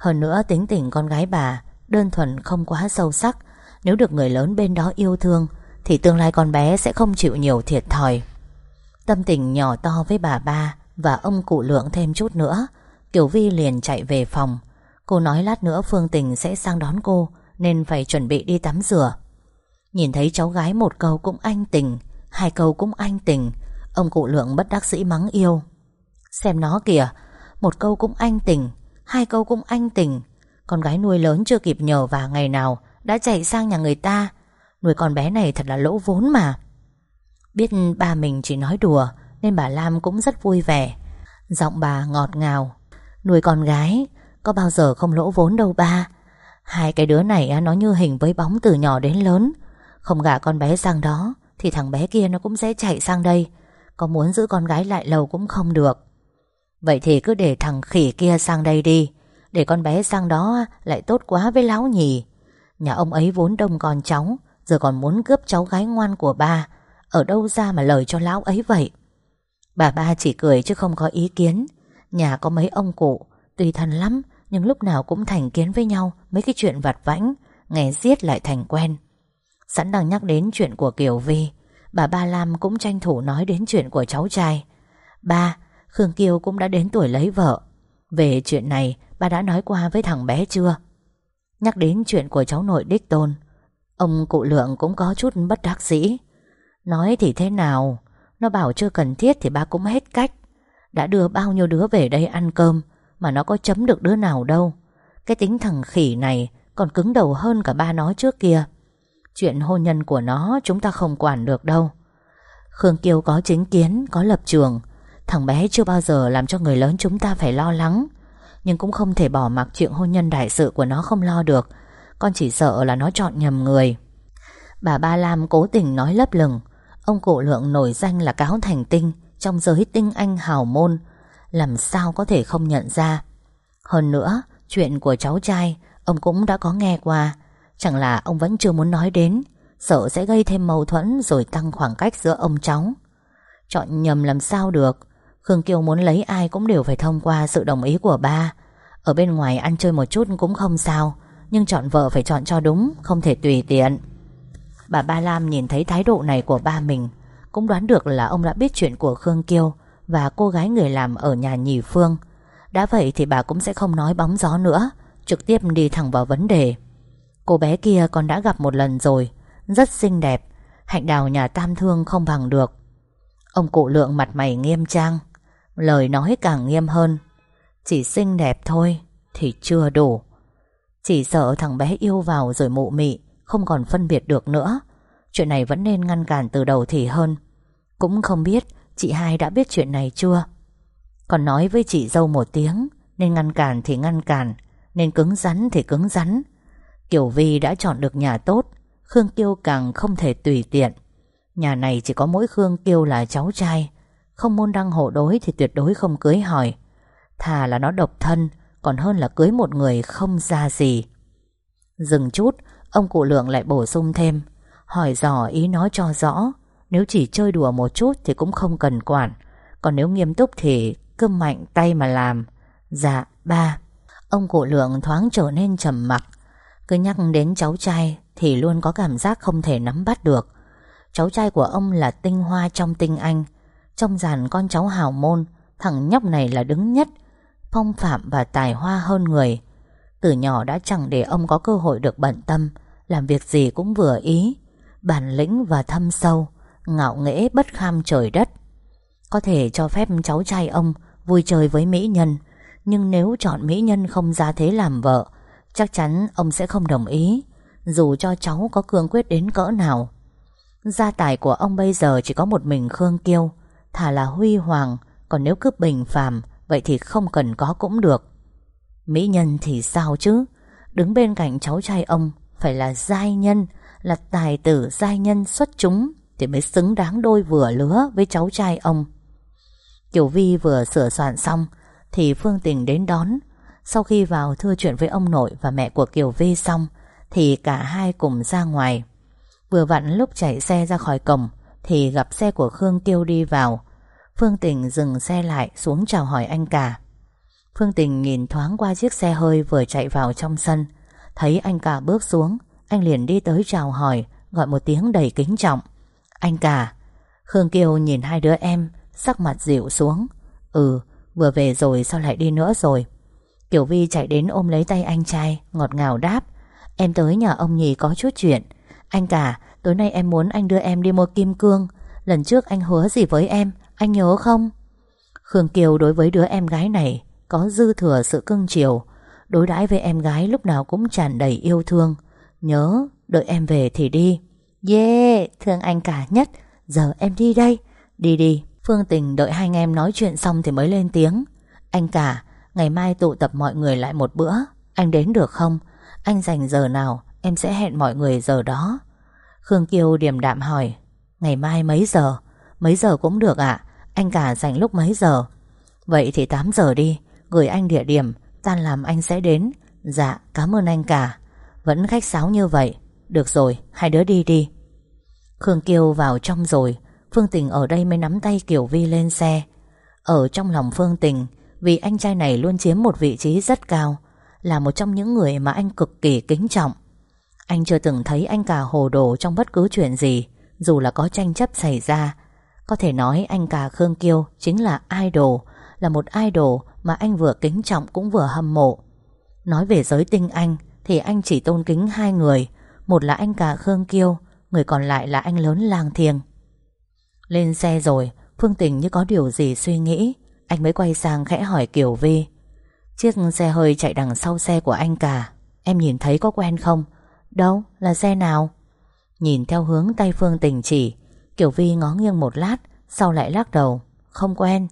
Hơn nữa tính tình con gái bà Đơn thuần không quá sâu sắc. Nếu được người lớn bên đó yêu thương, Thì tương lai con bé sẽ không chịu nhiều thiệt thòi. Tâm tình nhỏ to với bà ba Và ông cụ lượng thêm chút nữa. Kiều Vi liền chạy về phòng. Cô nói lát nữa Phương Tình sẽ sang đón cô, Nên phải chuẩn bị đi tắm rửa. Nhìn thấy cháu gái một câu cũng anh tình, Hai câu cũng anh tình, Ông cụ lượng bất đắc sĩ mắng yêu. Xem nó kìa, Một câu cũng anh tình Hai câu cũng anh tình. Con gái nuôi lớn chưa kịp nhờ và ngày nào Đã chạy sang nhà người ta. Nuôi con bé này thật là lỗ vốn mà. Biết ba mình chỉ nói đùa, Nên bà Lam cũng rất vui vẻ. Giọng bà ngọt ngào. Nuôi con gái, Có bao giờ không lỗ vốn đâu ba. Hai cái đứa này nó như hình với bóng từ nhỏ đến lớn. Không gả con bé sang đó, Thì thằng bé kia nó cũng sẽ chạy sang đây. Có muốn giữ con gái lại lâu cũng không được. Vậy thì cứ để thằng khỉ kia sang đây đi. Để con bé sang đó lại tốt quá với lão nhì Nhà ông ấy vốn đông con cháu, Giờ còn muốn cướp cháu gái ngoan của ba. Ở đâu ra mà lời cho lão ấy vậy? Bà ba chỉ cười chứ không có ý kiến. Nhà có mấy ông cụ, Tuy thân lắm, Nhưng lúc nào cũng thành kiến với nhau Mấy cái chuyện vặt vãnh, Nghe giết lại thành quen. Sẵn đang nhắc đến chuyện của Kiều Vi, Bà Ba Lam cũng tranh thủ nói đến chuyện của cháu trai. Ba Khương Kiều cũng đã đến tuổi lấy vợ. Về chuyện này ba đã nói qua với thằng bé chưa? Nhắc đến chuyện của cháu nội đích tôn, Ông cụ lượng cũng có chút bất đắc dĩ. Nói thì thế nào? Nó bảo chưa cần thiết thì ba cũng hết cách. Đã đưa bao nhiêu đứa về đây ăn cơm Mà nó có chấm được đứa nào đâu. Cái tính thằng khỉ này Còn cứng đầu hơn cả ba nó trước kia. Chuyện hôn nhân của nó Chúng ta không quản được đâu. Khương Kiều có chính kiến, Có lập trường Thằng bé chưa bao giờ làm cho người lớn chúng ta phải lo lắng. Nhưng cũng không thể bỏ mặc chuyện hôn nhân đại sự của nó không lo được. Con chỉ sợ là nó chọn nhầm người. Bà Ba Lam cố tình nói lấp lửng. Ông cụ lượng nổi danh là cáo thành tinh Trong giới tinh anh hào môn. Làm sao có thể không nhận ra? Hơn nữa, Chuyện của cháu trai, Ông cũng đã có nghe qua. Chẳng là ông vẫn chưa muốn nói đến. Sợ sẽ gây thêm mâu thuẫn Rồi tăng khoảng cách giữa ông cháu. Chọn nhầm làm sao được? Khương Kiều muốn lấy ai cũng đều phải thông qua sự đồng ý của ba. Ở bên ngoài ăn chơi một chút cũng không sao, Nhưng chọn vợ phải chọn cho đúng, Không thể tùy tiện. Bà Ba Lam nhìn thấy thái độ này của ba mình, Cũng đoán được là ông đã biết chuyện của Khương Kiêu Và cô gái người làm ở nhà nhì Phương. Đã vậy thì bà cũng sẽ không nói bóng gió nữa, Trực tiếp đi thẳng vào vấn đề. Cô bé kia con đã gặp một lần rồi, Rất xinh đẹp, Hạnh đào nhà tam thương không bằng được. Ông cụ lượng mặt mày nghiêm trang. Lời nói càng nghiêm hơn. Chỉ xinh đẹp thôi, Thì chưa đủ. Chỉ sợ thằng bé yêu vào rồi mụ mị, Không còn phân biệt được nữa. Chuyện này vẫn nên ngăn cản từ đầu thì hơn. Cũng không biết Chị hai đã biết chuyện này chưa. Còn nói với chị dâu một tiếng, Nên ngăn cản thì ngăn cản, Nên cứng rắn thì cứng rắn. Kiều Vi đã chọn được nhà tốt, Khương Kiêu càng không thể tùy tiện. Nhà này chỉ có mỗi Khương Kiêu là cháu trai không môn đăng hộ đối thì tuyệt đối không cưới hỏi. Thà là nó độc thân, Còn hơn là cưới một người không ra gì. Dừng chút, Ông cụ lượng lại bổ sung thêm. Hỏi dò ý nói cho rõ. Nếu chỉ chơi đùa một chút Thì cũng không cần quản. Còn nếu nghiêm túc thì cứ mạnh tay mà làm. Dạ ba. Ông cụ lượng thoáng trở nên trầm mặc. Cứ nhắc đến cháu trai Thì luôn có cảm giác không thể nắm bắt được. Cháu trai của ông là tinh hoa trong tinh anh trong dàn con cháu hào môn, Thằng nhóc này là đứng nhất, Phong phạm và tài hoa hơn người. Từ nhỏ đã chẳng để ông có cơ hội được bận tâm, Làm việc gì cũng vừa ý, Bản lĩnh và thâm sâu, Ngạo nghễ bất kham trời đất. Có thể cho phép cháu trai ông Vui chơi với mỹ nhân, Nhưng nếu chọn mỹ nhân không ra thế làm vợ, Chắc chắn ông sẽ không đồng ý, Dù cho cháu có cương quyết đến cỡ nào. Gia tài của ông bây giờ chỉ có một mình Khương Kiêu Thà là huy hoàng, Còn nếu cứ bình phàm, Vậy thì không cần có cũng được. Mỹ nhân thì sao chứ? Đứng bên cạnh cháu trai ông, Phải là giai nhân, Là tài tử giai nhân xuất chúng, Thì mới xứng đáng đôi vừa lứa với cháu trai ông. Kiều Vi vừa sửa soạn xong, Thì Phương Tình đến đón. Sau khi vào thưa chuyện với ông nội Và mẹ của Kiều Vi xong, Thì cả hai cùng ra ngoài. Vừa vặn lúc chạy xe ra khỏi cổng thì gặp xe của Khương Kiêu đi vào. Phương Tình dừng xe lại, xuống chào hỏi anh cả. Phương Tình nhìn thoáng qua chiếc xe hơi vừa chạy vào trong sân. Thấy anh cả bước xuống, Anh liền đi tới chào hỏi, Gọi một tiếng đầy kính trọng. Anh cả, Khương Kiều nhìn hai đứa em, Sắc mặt dịu xuống. Ừ vừa về rồi sao lại đi nữa rồi? Kiều Vi chạy đến ôm lấy tay anh trai, Ngọt ngào đáp. Em tới nhà ông nhì có chút chuyện. Anh cả tối nay em muốn anh đưa em đi mua kim cương. Lần trước anh hứa gì với em, Anh nhớ không? Khương Kiều đối với đứa em gái này Có dư thừa sự cưng chiều. Đối đãi với em gái lúc nào cũng tràn đầy yêu thương. Nhớ, đợi em về thì đi. Yeah, thương anh cả nhất. Giờ em đi đây. Đi đi, Phương Tình đợi hai anh em nói chuyện xong thì mới lên tiếng. Anh cả, Ngày mai tụ tập mọi người lại một bữa. Anh đến được không? Anh dành giờ nào, Em sẽ hẹn mọi người giờ đó. Khương Kiều điềm đạm hỏi, Ngày mai mấy giờ? Mấy giờ cũng được ạ. Anh cả dành lúc mấy giờ? Vậy thì 8 giờ đi. Gửi anh địa điểm, Tan làm anh sẽ đến. Dạ cảm ơn anh cả. Vẫn khách sáo như vậy. Được rồi, hai đứa đi đi. Khương Kiều vào trong rồi. Phương Tình ở đây mới nắm tay Kiều Vi lên xe. Ở trong lòng Phương Tình, Vì anh trai này luôn chiếm một vị trí rất cao, Là một trong những người mà anh cực kỳ kính trọng. Anh chưa từng thấy anh cả hồ đồ trong bất cứ chuyện gì, Dù là có tranh chấp xảy ra. Có thể nói anh cả Khương Kiêu Chính là idol, Là một idol mà anh vừa kính trọng cũng vừa hâm mộ. Nói về giới tinh anh, Thì anh chỉ tôn kính hai người. Một là anh cả Khương Kiêu, Người còn lại là anh lớn lang thiêng. Lên xe rồi, Phương Tình như có điều gì suy nghĩ, Anh mới quay sang khẽ hỏi Kiều Vi. Chiếc xe hơi chạy đằng sau xe của anh cả, Em nhìn thấy có quen không? Đâu, là xe nào? Nhìn theo hướng tay Phương Tình chỉ kiểu Vi ngó nghiêng một lát, Sau lại lắc đầu. Không quen.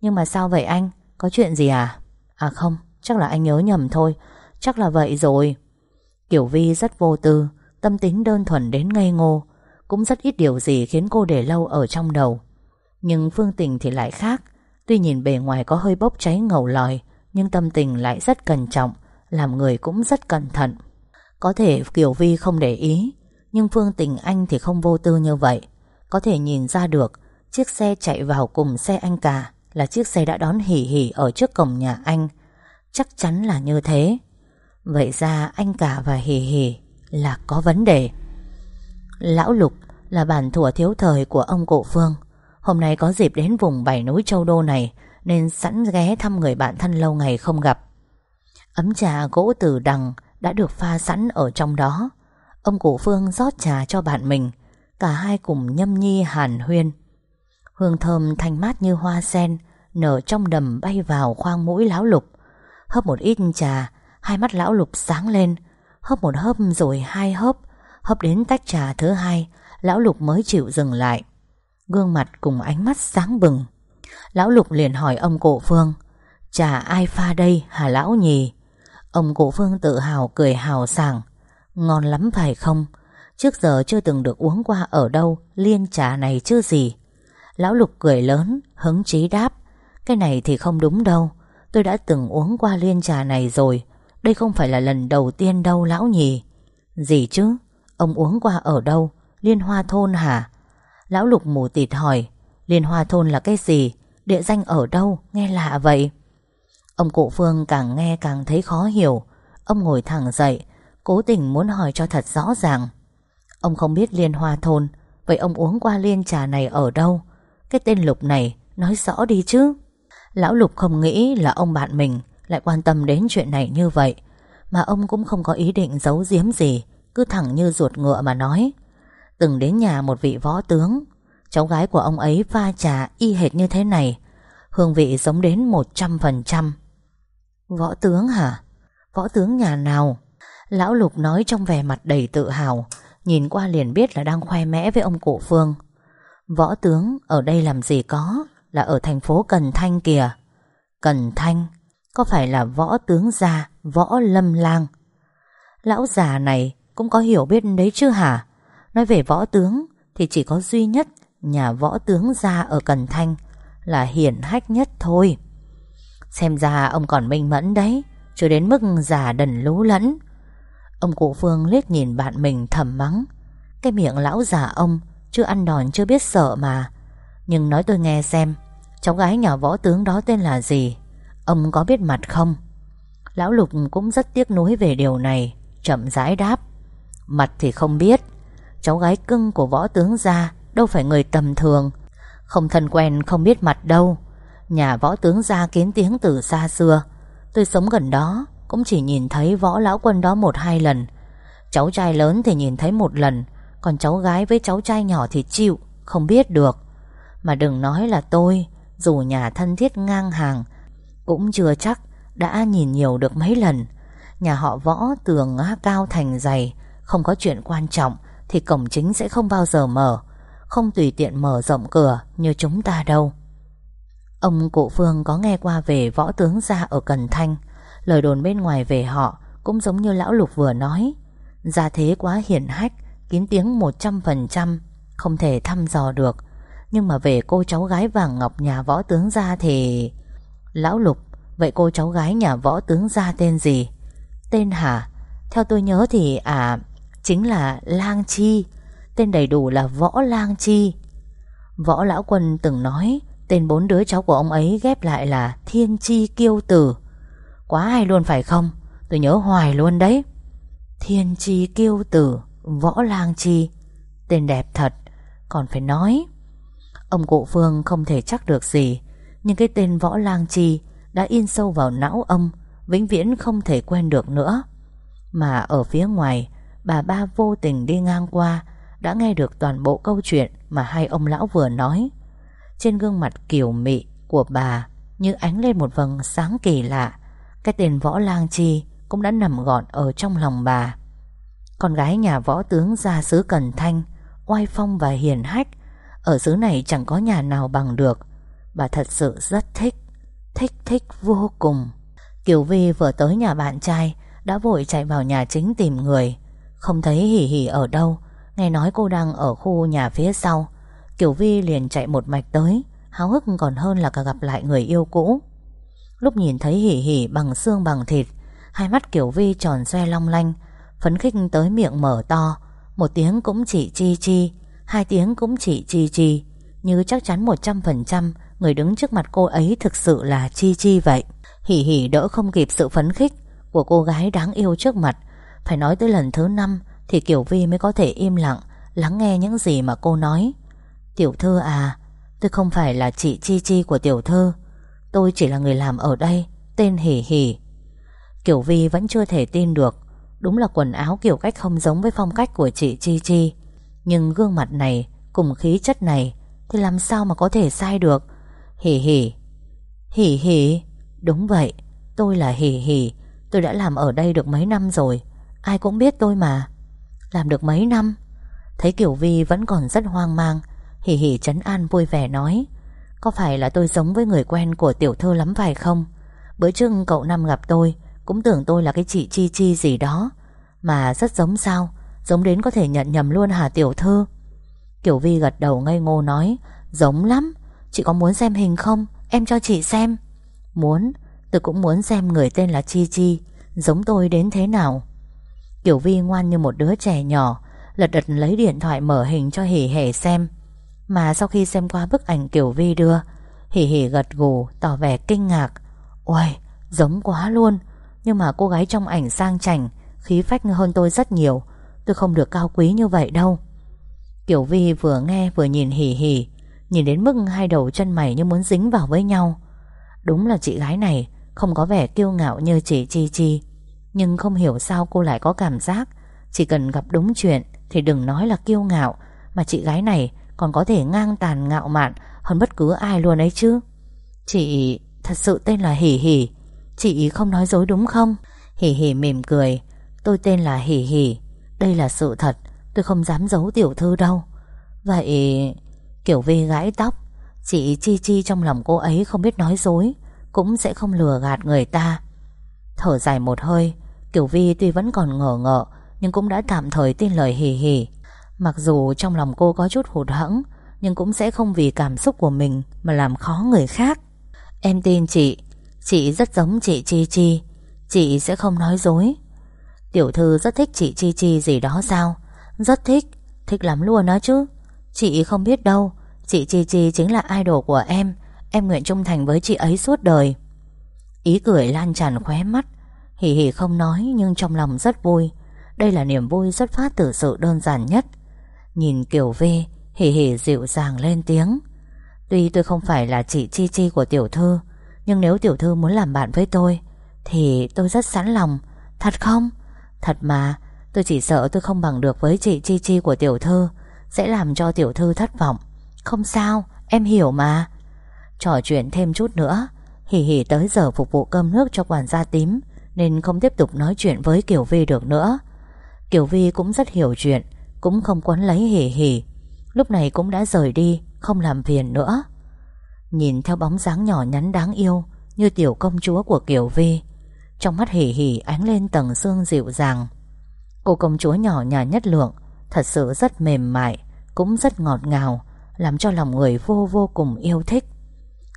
Nhưng mà sao vậy anh? Có chuyện gì à? À không, Chắc là anh nhớ nhầm thôi. Chắc là vậy rồi. Kiểu Vi rất vô tư, Tâm tính đơn thuần đến ngây ngô. Cũng rất ít điều gì khiến cô để lâu ở trong đầu. Nhưng Phương Tình thì lại khác. Tuy nhìn bề ngoài có hơi bốc cháy ngầu lòi, Nhưng tâm tình lại rất cẩn trọng, Làm người cũng rất cẩn thận. Có thể Kiều Vi không để ý, Nhưng Phương Tình anh thì không vô tư như vậy. Có thể nhìn ra được, Chiếc xe chạy vào cùng xe anh cả Là chiếc xe đã đón hỉ hỉ Ở trước cổng nhà anh. Chắc chắn là như thế. Vậy ra anh cả và hỉ hỉ là có vấn đề. Lão Lục là bản thủa thiếu thời của ông cụ Phương. Hôm nay có dịp đến vùng bảy núi châu đô này, Nên sẵn ghé thăm người bạn thân lâu ngày không gặp. Ấm trà gỗ từ đằng đã được pha sẵn ở trong đó. Ông cụ Phương rót trà cho bạn mình, Cả hai cùng nhâm nhi hàn huyên. Hương thơm thanh mát như hoa sen, Nở trong đầm bay vào khoang mũi lão lục. Hấp một ít trà, Hai mắt lão lục sáng lên. Hấp một hớp rồi hai hớp Hấp đến tách trà thứ hai, Lão Lục mới chịu dừng lại. Gương mặt cùng ánh mắt sáng bừng. Lão Lục liền hỏi ông cụ Phương, Trà ai pha đây hả lão nhì? Ông cụ Phương tự hào cười hào sảng. Ngon lắm phải không? Trước giờ chưa từng được uống qua ở đâu, Liên trà này chứ gì? Lão Lục cười lớn, Hứng chí đáp. Cái này thì không đúng đâu. Tôi đã từng uống qua liên trà này rồi. Đây không phải là lần đầu tiên đâu, lão nhì. Gì chứ? Ông uống qua ở đâu? Liên hoa thôn hả? Lão lục mù tịt hỏi. Liên hoa thôn là cái gì? Địa danh ở đâu? Nghe lạ vậy. Ông cụ Phương càng nghe càng thấy khó hiểu. Ông ngồi thẳng dậy, Cố tình muốn hỏi cho thật rõ ràng. Ông không biết liên hoa thôn, Vậy ông uống qua liên trà này ở đâu? Cái tên lục này Nói rõ đi chứ. Lão lục không nghĩ là ông bạn mình lại quan tâm đến chuyện này như vậy, Mà ông cũng không có ý định giấu giếm gì, Cứ thẳng như ruột ngựa mà nói. Từng đến nhà một vị võ tướng, Cháu gái của ông ấy pha trà y hệt như thế này, Hương vị giống đến 100% Võ tướng hả? Võ tướng nhà nào? Lão Lục nói trong vẻ mặt đầy tự hào, Nhìn qua liền biết là đang khoe mẽ với ông cụ Phương. Võ tướng, ở đây làm gì có? Là ở thành phố Cần Thanh kìa. Cần Thanh? Có phải là võ tướng gia, Võ lâm lang? Lão già này cũng có hiểu biết đấy chứ hả? Nói về võ tướng Thì chỉ có duy nhất Nhà võ tướng gia ở Cần Thanh Là hiển hách nhất thôi. Xem ra ông còn minh mẫn đấy Chưa đến mức già đần lú lẫn. Ông cụ Phương liếc nhìn bạn mình thầm mắng. Cái miệng lão già ông, Chưa ăn đòn, chưa biết sợ mà. Nhưng nói tôi nghe xem, Cháu gái nhà võ tướng đó tên là gì? Ông có biết mặt không? Lão Lục cũng rất tiếc nuối về điều này, Chậm rãi đáp. Mặt thì không biết. Cháu gái cưng của võ tướng gia Đâu phải người tầm thường. Không thân quen, không biết mặt đâu. Nhà võ tướng gia kiến tiếng từ xa xưa. Tôi sống gần đó, Cũng chỉ nhìn thấy võ lão quân đó một hai lần. Cháu trai lớn thì nhìn thấy một lần, Còn cháu gái với cháu trai nhỏ thì chịu, Không biết được. Mà đừng nói là tôi, Dù nhà thân thiết ngang hàng, Cũng chưa chắc đã nhìn nhiều được mấy lần. Nhà họ võ tường cao thành dày, Không có chuyện quan trọng Thì cổng chính sẽ không bao giờ mở. Không tùy tiện mở rộng cửa Như chúng ta đâu. Ông cụ Phương có nghe qua về võ tướng gia ở Cần Thanh. Lời đồn bên ngoài về họ Cũng giống như lão Lục vừa nói. Gia thế quá hiển hách, Kín tiếng 100% Không thể thăm dò được. Nhưng mà về cô cháu gái vàng ngọc nhà võ tướng gia thì Lão Lục, Vậy cô cháu gái nhà võ tướng gia tên gì? Tên hả? Theo tôi nhớ thì à Chính là Lang Chi. Tên đầy đủ là Võ Lang Chi. Võ Lão Quân từng nói Tên bốn đứa cháu của ông ấy ghép lại là Thiên Chi Kiêu Tử. Quá hay luôn phải không? Tôi nhớ hoài luôn đấy. Thiên Chi Kiêu Tử, Võ Lang Chi. Tên đẹp thật. Còn phải nói, Ông cụ Phương không thể chắc được gì, Nhưng cái tên Võ Lang Chi Đã in sâu vào não ông, Vĩnh viễn không thể quên được nữa. Mà ở phía ngoài, Bà ba vô tình đi ngang qua, Đã nghe được toàn bộ câu chuyện Mà hai ông lão vừa nói. Trên gương mặt kiều mị của bà Như ánh lên một vầng sáng kỳ lạ. Cái tên Võ Lang Chi Cũng đã nằm gọn ở trong lòng bà. Con gái nhà võ tướng ra xứ Cần Thanh, Oai phong và hiền hách, Ở xứ này chẳng có nhà nào bằng được. Bà thật sự rất thích Thích thích vô cùng. Kiều Vi vừa tới nhà bạn trai, Đã vội chạy vào nhà chính tìm người. Không thấy hỉ hỉ ở đâu, Nghe nói cô đang ở khu nhà phía sau. Kiều Vi liền chạy một mạch tới, Háo hức còn hơn là cả gặp lại người yêu cũ. Lúc nhìn thấy hỉ hỉ bằng xương bằng thịt, Hai mắt Kiều Vi tròn xoe long lanh, Phấn khích tới miệng mở to. Một tiếng cũng chỉ chi chi, Hai tiếng cũng chỉ chi chi, Như chắc chắn 100% Người đứng trước mặt cô ấy thực sự là chi chi vậy. Hỉ hỉ đỡ không kịp sự phấn khích Của cô gái đáng yêu trước mặt. Phải nói tới lần thứ năm Thì Kiều Vi mới có thể im lặng, Lắng nghe những gì mà cô nói. Tiểu thư à Tôi không phải là chị Chi Chi của tiểu thư Tôi chỉ là người làm ở đây, Tên Hỉ Hỉ. Kiều Vi vẫn chưa thể tin được, Đúng là quần áo kiểu cách không giống với phong cách của chị Chi Chi. Nhưng gương mặt này, Cùng khí chất này, Thì làm sao mà có thể sai được? Hỉ hỉ. Hỉ hỉ. Đúng vậy, Tôi là hỉ hỉ. Tôi đã làm ở đây được mấy năm rồi, Ai cũng biết tôi mà. Làm được mấy năm? Thấy Kiều Vi vẫn còn rất hoang mang Hỉ hỉ chấn an vui vẻ nói, Có phải là tôi giống với người quen của tiểu thư lắm phải không? Bữa trước cậu Năm gặp tôi, Cũng tưởng tôi là cái chị Chi Chi gì đó. Mà rất giống sao? Giống đến có thể nhận nhầm luôn hả tiểu thư? Kiểu Vi gật đầu ngây ngô nói, Giống lắm. Chị có muốn xem hình không? Em cho chị xem. Muốn? Tôi cũng muốn xem người tên là Chi Chi. Giống tôi đến thế nào? Kiểu Vi ngoan như một đứa trẻ nhỏ, Lật đật lấy điện thoại mở hình cho Hỉ Hề xem. Mà sau khi xem qua bức ảnh Kiều Vi đưa Hỉ Hỉ gật gù, Tỏ vẻ kinh ngạc. Ôi giống quá luôn. Nhưng mà cô gái trong ảnh sang chảnh, Khí phách hơn tôi rất nhiều. Tôi không được cao quý như vậy đâu. Kiều Vi vừa nghe vừa nhìn Hỉ Hỉ Nhìn đến mức hai đầu chân mày như muốn dính vào với nhau. Đúng là chị gái này, Không có vẻ kiêu ngạo như chị Chi Chi. Nhưng không hiểu sao cô lại có cảm giác, Chỉ cần gặp đúng chuyện Thì đừng nói là kiêu ngạo, Mà chị gái này còn có thể ngang tàn ngạo mạn Hơn bất cứ ai luôn ấy chứ? Chị thật sự tên là Hỉ Hỉ. Chị không nói dối đúng không? Hỉ Hỉ mỉm cười. Tôi tên là Hỉ Hỉ. Đây là sự thật. Tôi không dám giấu tiểu thư đâu. Vậy, Kiểu Vi gãi tóc, Chị Chi Chi trong lòng cô ấy không biết nói dối, Cũng sẽ không lừa gạt người ta. Thở dài một hơi, Kiểu Vi tuy vẫn còn ngờ ngợ, Nhưng cũng đã tạm thời tin lời hì hì Mặc dù trong lòng cô có chút hụt hẫng, Nhưng cũng sẽ không vì cảm xúc của mình Mà làm khó người khác. Em tin chị Chị rất giống chị Chi Chi, Chị sẽ không nói dối. Tiểu thư rất thích chị Chi Chi gì đó sao? Rất thích Thích lắm luôn đó chứ. Chị không biết đâu, Chị Chi Chi chính là idol của em Em nguyện trung thành với chị ấy suốt đời. Ý cười lan tràn khóe mắt Hỉ hỉ không nói nhưng trong lòng rất vui. Đây là niềm vui xuất phát từ sự đơn giản nhất. Nhìn Kiều Vi Hỉ hỉ dịu dàng lên tiếng. Tuy tôi không phải là chị Chi Chi của tiểu thư Nhưng nếu tiểu thư muốn làm bạn với tôi Thì tôi rất sẵn lòng. Thật không? Thật mà Tôi chỉ sợ tôi không bằng được với chị Chi Chi của tiểu thư Sẽ làm cho tiểu thư thất vọng. Không sao, em hiểu mà. Trò chuyện thêm chút nữa Hỉ hỉ tới giờ phục vụ cơm nước cho quản gia tím Nên không tiếp tục nói chuyện với Kiều Vi được nữa. Kiều Vi cũng rất hiểu chuyện cũng không quấn lấy hỉ hỉ Lúc này cũng đã rời đi, Không làm phiền nữa. Nhìn theo bóng dáng nhỏ nhắn đáng yêu Như tiểu công chúa của Kiều Vi, Trong mắt hỉ hỉ ánh lên tầng xương dịu dàng. Cô công chúa nhỏ nhà nhất lượng, Thật sự rất mềm mại, Cũng rất ngọt ngào, Làm cho lòng người vô vô cùng yêu thích.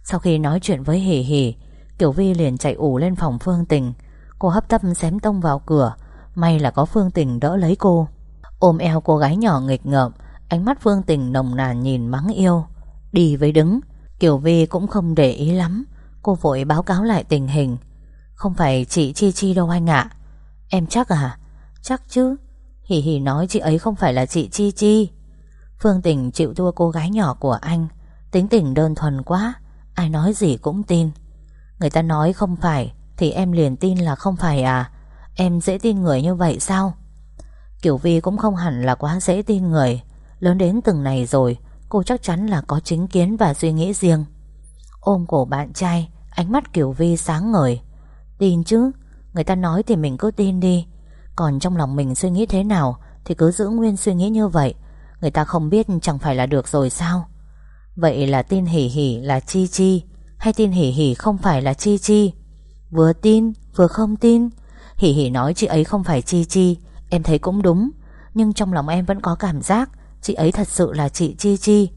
Sau khi nói chuyện với Hỉ Hỉ Kiều Vi liền chạy ủ lên phòng Phương Tình. Cô hấp tấp xém tông vào cửa, May là có Phương Tình đỡ lấy cô. Ôm eo cô gái nhỏ nghịch ngợm, Ánh mắt Phương Tình nồng nàn nhìn mắng yêu. Đi với đứng, Kiều Vi cũng không để ý lắm. Cô vội báo cáo lại tình hình. Không phải chị Chi Chi đâu anh ạ. Em chắc à? Chắc chứ. Hì hì nói chị ấy không phải là chị Chi Chi. Phương Tình chịu thua cô gái nhỏ của anh. Tính tình đơn thuần quá, Ai nói gì cũng tin. Người ta nói không phải, Thì em liền tin là không phải à? Em dễ tin người như vậy sao? Kiểu Vi cũng không hẳn là quá dễ tin người. Lớn đến từng này rồi, Cô chắc chắn là có chính kiến và suy nghĩ riêng. Ôm cổ bạn trai, Ánh mắt Kiều Vi sáng ngời. Tin chứ, Người ta nói thì mình cứ tin đi. Còn trong lòng mình suy nghĩ thế nào Thì cứ giữ nguyên suy nghĩ như vậy. Người ta không biết chẳng phải là được rồi sao? Vậy là tin hỉ hỉ là chi chi, Hay tin hỉ hỉ không phải là chi chi? Vừa tin, vừa không tin. Hỉ hỉ nói chị ấy không phải chi chi Em thấy cũng đúng, Nhưng trong lòng em vẫn có cảm giác Chị ấy thật sự là chị Chi Chi.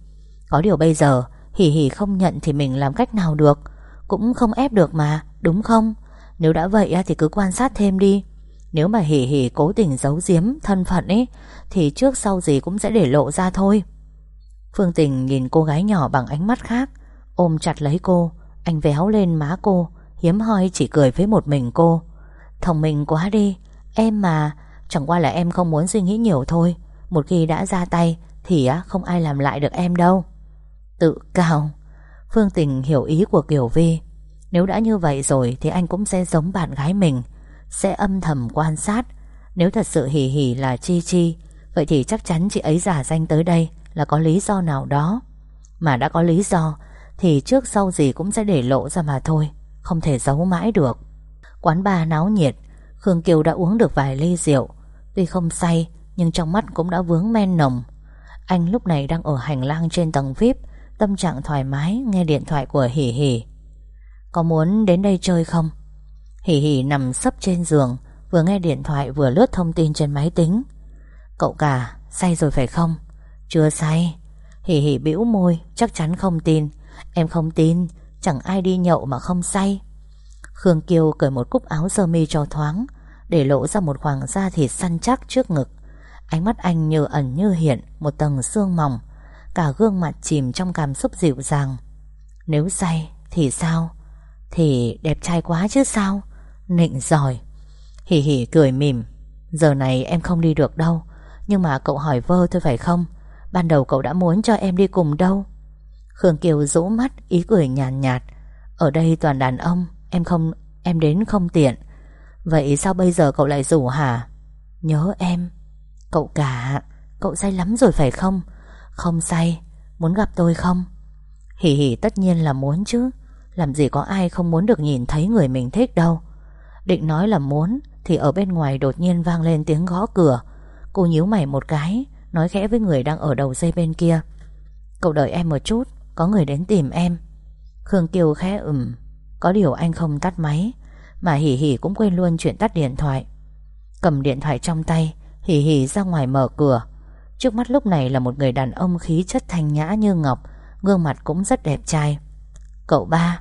Có điều bây giờ, Hỉ hỉ không nhận thì mình làm cách nào được? Cũng không ép được mà, Đúng không? Nếu đã vậy thì cứ quan sát thêm đi. Nếu mà hỉ hỉ cố tình giấu giếm thân phận ấy, Thì trước sau gì cũng sẽ để lộ ra thôi. Phương Tình nhìn cô gái nhỏ bằng ánh mắt khác, Ôm chặt lấy cô. Anh véo lên má cô, Hiếm hoi chỉ cười với một mình cô. Thông minh quá đi, Em mà Chẳng qua là em không muốn suy nghĩ nhiều thôi. Một khi đã ra tay, Thì không ai làm lại được em đâu. Tự cao. Phương Tình hiểu ý của Kiều Vi. Nếu đã như vậy rồi Thì anh cũng sẽ giống bạn gái mình, Sẽ âm thầm quan sát. Nếu thật sự hỉ hỉ là Chi Chi, Vậy thì chắc chắn chị ấy giả danh tới đây Là có lý do nào đó. Mà đã có lý do, Thì trước sau gì cũng sẽ để lộ ra mà thôi, Không thể giấu mãi được. Quán bar náo nhiệt, Khương Kiều đã uống được vài ly rượu. Tuy không say, Nhưng trong mắt cũng đã vướng men nồng. Anh lúc này đang ở hành lang trên tầng VIP, Tâm trạng thoải mái, Nghe điện thoại của Hỷ Hỷ Có muốn đến đây chơi không? Hỷ Hỷ nằm sấp trên giường, Vừa nghe điện thoại vừa lướt thông tin trên máy tính. Cậu cả, Say rồi phải không? Chưa say. Hỷ Hỷ bĩu môi, Chắc chắn không tin. Em không tin, Chẳng ai đi nhậu mà không say. Khương Kiều cởi một cúc áo sơ mi cho thoáng để lộ ra một khoảng da thịt săn chắc trước ngực. Ánh mắt anh như ẩn như hiện Một tầng xương mỏng. Cả gương mặt chìm trong cảm xúc dịu dàng. Nếu say thì sao? Thì đẹp trai quá chứ sao? Nịnh giỏi. Hỉ hỉ cười mỉm. Giờ này em không đi được đâu. Nhưng mà cậu hỏi vơ thôi phải không? Ban đầu cậu đã muốn cho em đi cùng đâu? Khương Kiều rũ mắt Ý cười nhàn nhạt, nhạt. Ở đây toàn đàn ông Em không Em đến không tiện. Vậy sao bây giờ cậu lại rủ hả? Nhớ em. Cậu cả, Cậu say lắm rồi phải không? Không say. Muốn gặp tôi không? Hỉ hỉ, tất nhiên là muốn chứ. Làm gì có ai không muốn được nhìn thấy người mình thích đâu. Định nói là muốn, Thì ở bên ngoài đột nhiên vang lên tiếng gõ cửa. Cô nhíu mày một cái, Nói khẽ với người đang ở đầu dây bên kia. Cậu đợi em một chút, Có người đến tìm em. Khương Kiều khẽ, ừm, Có điều anh không tắt máy. Mà Hỉ Hỉ cũng quên luôn chuyện tắt điện thoại. Cầm điện thoại trong tay Hỉ Hỉ ra ngoài mở cửa. Trước mắt lúc này là một người đàn ông khí chất thanh nhã như ngọc, Gương mặt cũng rất đẹp trai. Cậu ba.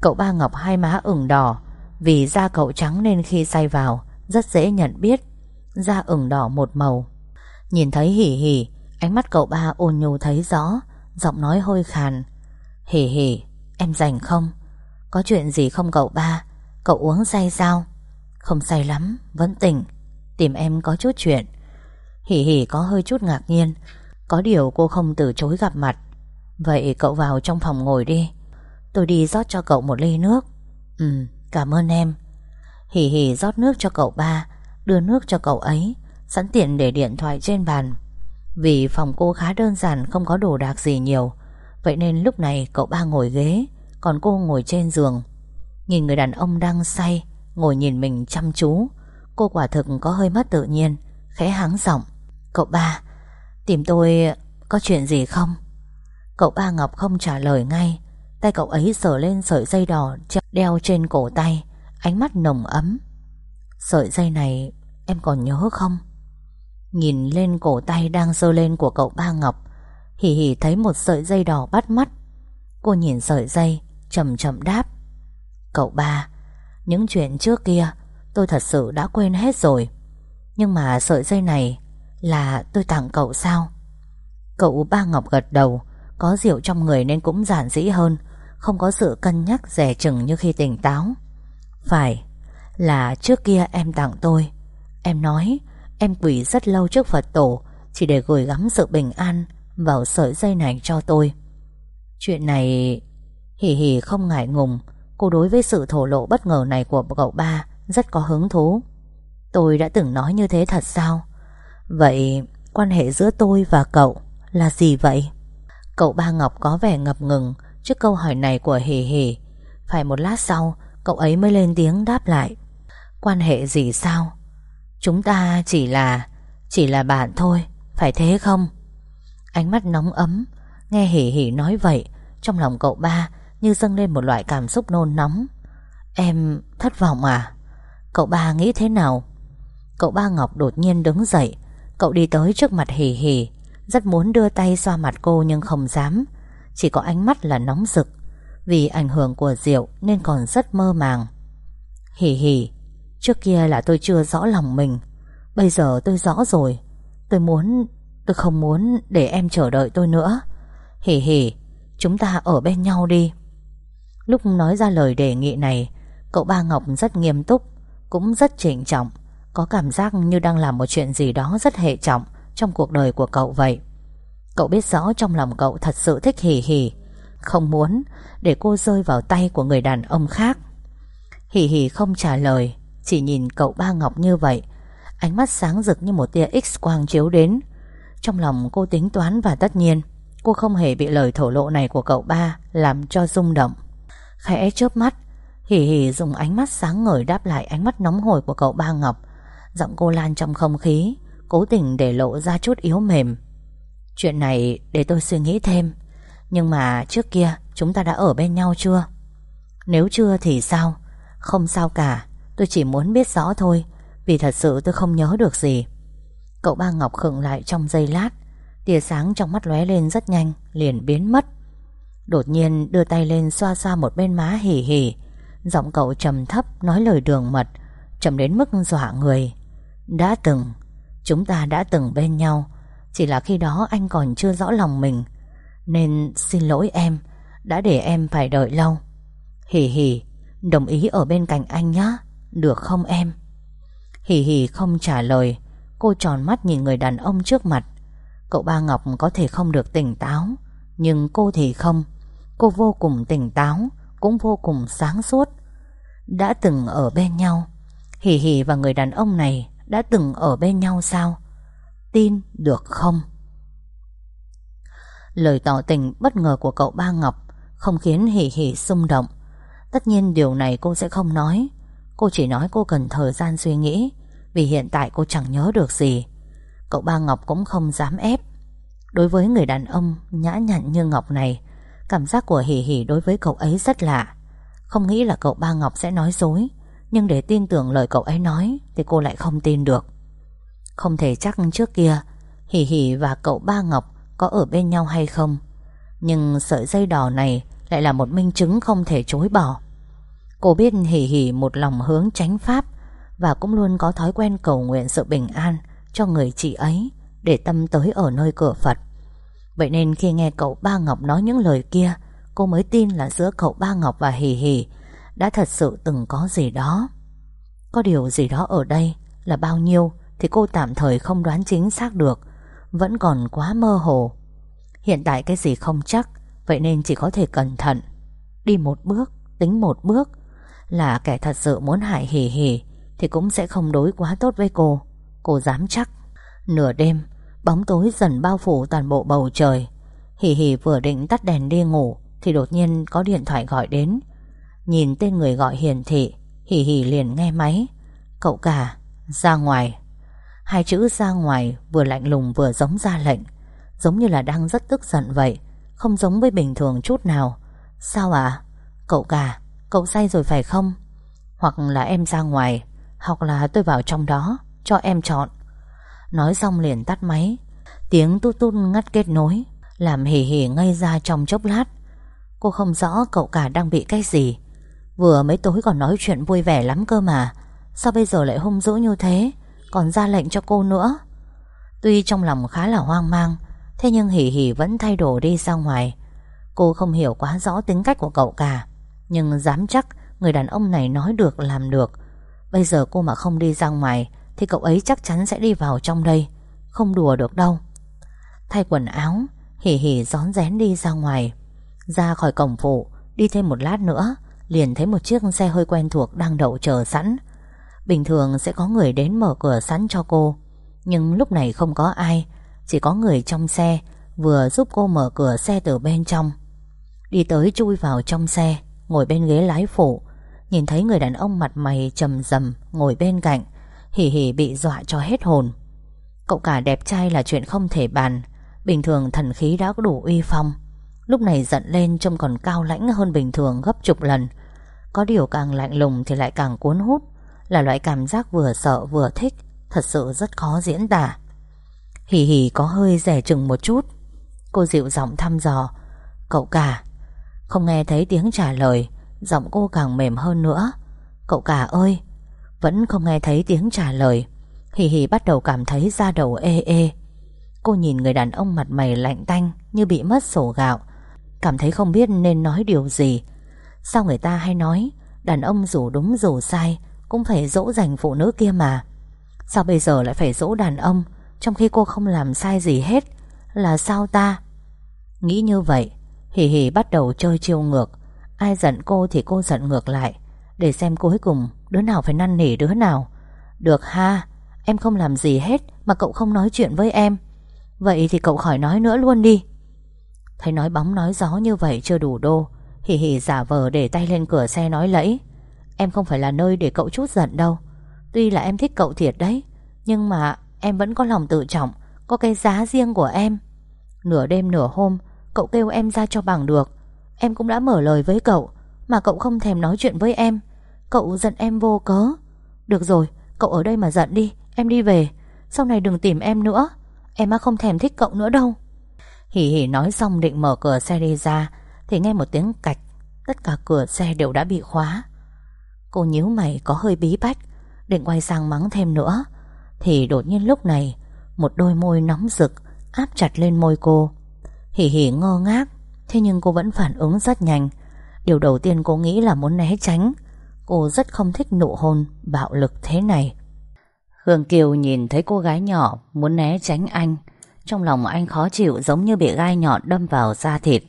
Cậu ba Ngọc hai má ửng đỏ, Vì da cậu trắng nên khi say vào, Rất dễ nhận biết. Da ửng đỏ một màu. Nhìn thấy hỉ hỉ Ánh mắt cậu ba ôn nhu thấy rõ, Giọng nói hơi khàn. Hỉ hỉ em rảnh không? Có chuyện gì không cậu ba? Cậu uống say sao? Không say lắm, vẫn tỉnh. Tìm em có chút chuyện. Hỉ hỉ có hơi chút ngạc nhiên. Có điều cô không từ chối gặp mặt. Vậy cậu vào trong phòng ngồi đi. Tôi đi rót cho cậu một ly nước. Ừ, cảm ơn em. Hỉ hỉ rót nước cho cậu ba. Đưa nước cho cậu ấy. Sẵn tiện để điện thoại trên bàn. Vì phòng cô khá đơn giản Không có đồ đạc gì nhiều. Vậy nên lúc này cậu ba ngồi ghế Còn cô ngồi trên giường. Nhìn người đàn ông đang say, Ngồi nhìn mình chăm chú. Cô quả thực có hơi mất tự nhiên, Khẽ háng giọng. Cậu ba, Tìm tôi có chuyện gì không? Cậu ba Ngọc không trả lời ngay. Tay cậu ấy sờ lên sợi dây đỏ Đeo trên cổ tay, Ánh mắt nồng ấm. Sợi dây này em còn nhớ không? Nhìn lên cổ tay đang dơ lên của cậu ba Ngọc Hỉ hỉ thấy một sợi dây đỏ bắt mắt. Cô nhìn sợi dây, Chậm chậm đáp. Cậu ba. Những chuyện trước kia, Tôi thật sự đã quên hết rồi. Nhưng mà sợi dây này Là tôi tặng cậu sao? Cậu ba Ngọc gật đầu, Có rượu trong người nên cũng giản dĩ hơn, Không có sự cân nhắc rẻ chừng như khi tỉnh táo. Phải, Là trước kia em tặng tôi. Em nói, Em quỷ rất lâu trước Phật tổ, Chỉ để gửi gắm sự bình an Vào sợi dây này cho tôi. Chuyện này Hỉ hỉ không ngại ngùng Cô đối với sự thổ lộ bất ngờ này của cậu ba Rất có hứng thú. Tôi đã từng nói như thế thật sao? Vậy quan hệ giữa tôi và cậu Là gì vậy? Cậu ba Ngọc có vẻ ngập ngừng Trước câu hỏi này của hề hề. Phải một lát sau, Cậu ấy mới lên tiếng đáp lại. Quan hệ gì sao? Chúng ta chỉ là Chỉ là bạn thôi, Phải thế không? Ánh mắt nóng ấm, Nghe hề hề nói vậy, Trong lòng cậu ba như dâng lên một loại cảm xúc nôn nóng. Em thất vọng à? Cậu ba nghĩ thế nào? Cậu ba Ngọc đột nhiên đứng dậy. Cậu đi tới trước mặt hì hì, Rất muốn đưa tay xoa mặt cô nhưng không dám. Chỉ có ánh mắt là nóng rực. Vì ảnh hưởng của rượu Nên còn rất mơ màng. Hì hì, Trước kia là tôi chưa rõ lòng mình. Bây giờ tôi rõ rồi. Tôi muốn, Tôi không muốn để em chờ đợi tôi nữa. Hì hì, Chúng ta ở bên nhau đi. Lúc nói ra lời đề nghị này, Cậu ba Ngọc rất nghiêm túc, Cũng rất trịnh trọng, Có cảm giác như đang làm một chuyện gì đó rất hệ trọng Trong cuộc đời của cậu vậy. Cậu biết rõ trong lòng cậu thật sự thích hỉ hỉ Không muốn Để cô rơi vào tay của người đàn ông khác. Hỉ hỉ không trả lời, Chỉ nhìn cậu ba Ngọc như vậy, Ánh mắt sáng rực như một tia x-quang chiếu đến. Trong lòng cô tính toán và tất nhiên, Cô không hề bị lời thổ lộ này của cậu ba Làm cho rung động. Khẽ chớp mắt. Hỉ hỉ dùng ánh mắt sáng ngời đáp lại ánh mắt nóng hổi của cậu ba Ngọc. Giọng cô lan trong không khí, Cố tình để lộ ra chút yếu mềm. Chuyện này để tôi suy nghĩ thêm. Nhưng mà trước kia, Chúng ta đã ở bên nhau chưa? Nếu chưa thì sao? Không sao cả, Tôi chỉ muốn biết rõ thôi, Vì thật sự tôi không nhớ được gì. Cậu ba Ngọc khựng lại trong giây lát. Tia sáng trong mắt lóe lên rất nhanh, Liền biến mất. Đột nhiên đưa tay lên xoa xoa một bên má hỉ hỉ Giọng cậu trầm thấp nói lời đường mật Trầm đến mức dọa người. Đã từng, Chúng ta đã từng bên nhau, Chỉ là khi đó anh còn chưa rõ lòng mình. Nên xin lỗi em, Đã để em phải đợi lâu. Hỉ hỉ Đồng ý ở bên cạnh anh nhé Được không em? Hỉ hỉ không trả lời, Cô tròn mắt nhìn người đàn ông trước mặt. Cậu ba Ngọc có thể không được tỉnh táo. Nhưng cô thì không. Cô vô cùng tỉnh táo, Cũng vô cùng sáng suốt. Đã từng ở bên nhau. Hỷ hỷ và người đàn ông này Đã từng ở bên nhau sao? Tin được không? Lời tỏ tình bất ngờ của cậu ba Ngọc Không khiến Hỷ Hỷ xung động. Tất nhiên điều này cô sẽ không nói. Cô chỉ nói cô cần thời gian suy nghĩ, Vì hiện tại cô chẳng nhớ được gì. Cậu ba Ngọc cũng không dám ép. Đối với người đàn ông nhã nhặn như Ngọc này, Cảm giác của Hỷ Hỷ đối với cậu ấy rất lạ. Không nghĩ là cậu ba Ngọc sẽ nói dối, Nhưng để tin tưởng lời cậu ấy nói Thì cô lại không tin được. Không thể chắc trước kia, Hỷ Hỷ và cậu ba Ngọc Có ở bên nhau hay không, Nhưng sợi dây đỏ này Lại là một minh chứng không thể chối bỏ. Cô biết Hỷ Hỷ một lòng hướng tránh pháp Và cũng luôn có thói quen cầu nguyện sự bình an Cho người chị ấy Để tâm tới ở nơi cửa Phật. Vậy nên khi nghe cậu ba Ngọc nói những lời kia Cô mới tin là giữa cậu Ba Ngọc và Hì Hì Đã thật sự từng có gì đó. Có điều gì đó ở đây Là bao nhiêu Thì cô tạm thời không đoán chính xác được Vẫn còn quá mơ hồ. Hiện tại cái gì không chắc Vậy nên chỉ có thể cẩn thận. Đi một bước, tính một bước Là kẻ thật sự muốn hại Hì Hì Thì cũng sẽ không đối quá tốt với cô. Cô dám chắc. Nửa đêm Bóng tối dần bao phủ toàn bộ bầu trời. Hì Hì vừa định tắt đèn đi ngủ Thì đột nhiên có điện thoại gọi đến. Nhìn tên người gọi hiển thị Hì Hì liền nghe máy. Cậu cả, ra ngoài. Hai chữ ra ngoài vừa lạnh lùng vừa giống ra lệnh. Giống như là đang rất tức giận vậy Không giống với bình thường chút nào. Sao ạ? Cậu cả, cậu say rồi phải không? Hoặc là em ra ngoài Hoặc là tôi vào trong đó Cho em chọn. Nói xong liền tắt máy. Tiếng tút tút ngắt kết nối, Làm hì hì ngây ra trong chốc lát. Cô không rõ cậu cả đang bị cái gì. Vừa mấy tối còn nói chuyện vui vẻ lắm cơ mà. Sao bây giờ lại hung dữ như thế? Còn ra lệnh cho cô nữa. Tuy trong lòng khá là hoang mang, Thế nhưng hỉ hỉ vẫn thay đổi đi ra ngoài. Cô không hiểu quá rõ tính cách của cậu cả, Nhưng dám chắc Người đàn ông này nói được, làm được. Bây giờ cô mà không đi ra ngoài thì cậu ấy chắc chắn sẽ đi vào trong đây. Không đùa được đâu. Thay quần áo Hỉ hỉ gión rén đi ra ngoài. Ra khỏi cổng phụ, Đi thêm một lát nữa, Liền thấy một chiếc xe hơi quen thuộc đang đậu chờ sẵn. Bình thường sẽ có người đến mở cửa sẵn cho cô, Nhưng lúc này không có ai. Chỉ có người trong xe, Vừa giúp cô mở cửa xe từ bên trong. Đi tới chui vào trong xe, Ngồi bên ghế lái phụ. Nhìn thấy người đàn ông mặt mày trầm rầm Ngồi bên cạnh Hỉ hỉ bị dọa cho hết hồn. Cậu cả đẹp trai là chuyện không thể bàn. Bình thường thần khí đã có đủ uy phong. Lúc này giận lên trông còn cao lãnh hơn bình thường gấp chục lần. Có điều càng lạnh lùng thì lại càng cuốn hút. Là loại cảm giác vừa sợ vừa thích. Thật sự rất khó diễn tả. Hỉ hỉ có hơi rẻ chừng một chút. Cô dịu giọng thăm dò. Cậu cả, Không nghe thấy tiếng trả lời. Giọng cô càng mềm hơn nữa. Cậu cả ơi vẫn không nghe thấy tiếng trả lời. Hì hì bắt đầu cảm thấy da đầu ê ê. Cô nhìn người đàn ông mặt mày lạnh tanh Như bị mất sổ gạo. Cảm thấy không biết nên nói điều gì. Sao người ta hay nói, Đàn ông dù đúng dù sai Cũng phải dỗ dành phụ nữ kia mà. Sao bây giờ lại phải dỗ đàn ông, Trong khi cô không làm sai gì hết? Là sao ta? Nghĩ như vậy, hì hì bắt đầu chơi chiêu ngược. Ai giận cô thì cô giận ngược lại. Để xem cuối cùng đứa nào phải năn nỉ đứa nào. Được ha, Em không làm gì hết Mà cậu không nói chuyện với em. Vậy thì cậu khỏi nói nữa luôn đi. Thấy nói bóng nói gió như vậy chưa đủ đô Hỉ hỉ giả vờ để tay lên cửa xe nói lẫy. Em không phải là nơi để cậu chút giận đâu. Tuy là em thích cậu thiệt đấy, Nhưng mà em vẫn có lòng tự trọng, Có cái giá riêng của em. Nửa đêm nửa hôm, Cậu kêu em ra cho bằng được. Em cũng đã mở lời với cậu, Mà cậu không thèm nói chuyện với em. Cậu giận em vô cớ. Được rồi, cậu ở đây mà giận đi Em đi về. Sau này đừng tìm em nữa. Em á không thèm thích cậu nữa đâu. Hỉ hỉ nói xong định mở cửa xe đi ra Thì nghe một tiếng cạch. Tất cả cửa xe đều đã bị khóa. Cô nhíu mày có hơi bí bách Định quay sang mắng thêm nữa. Thì đột nhiên lúc này Một đôi môi nóng rực Áp chặt lên môi cô. Hỉ hỉ ngơ ngác Thế nhưng cô vẫn phản ứng rất nhanh. Điều đầu tiên cô nghĩ là muốn né tránh. Cô rất không thích nụ hôn, Bạo lực thế này. Hương Kiều nhìn thấy cô gái nhỏ Muốn né tránh anh. Trong lòng anh khó chịu giống như bị gai nhọn đâm vào da thịt.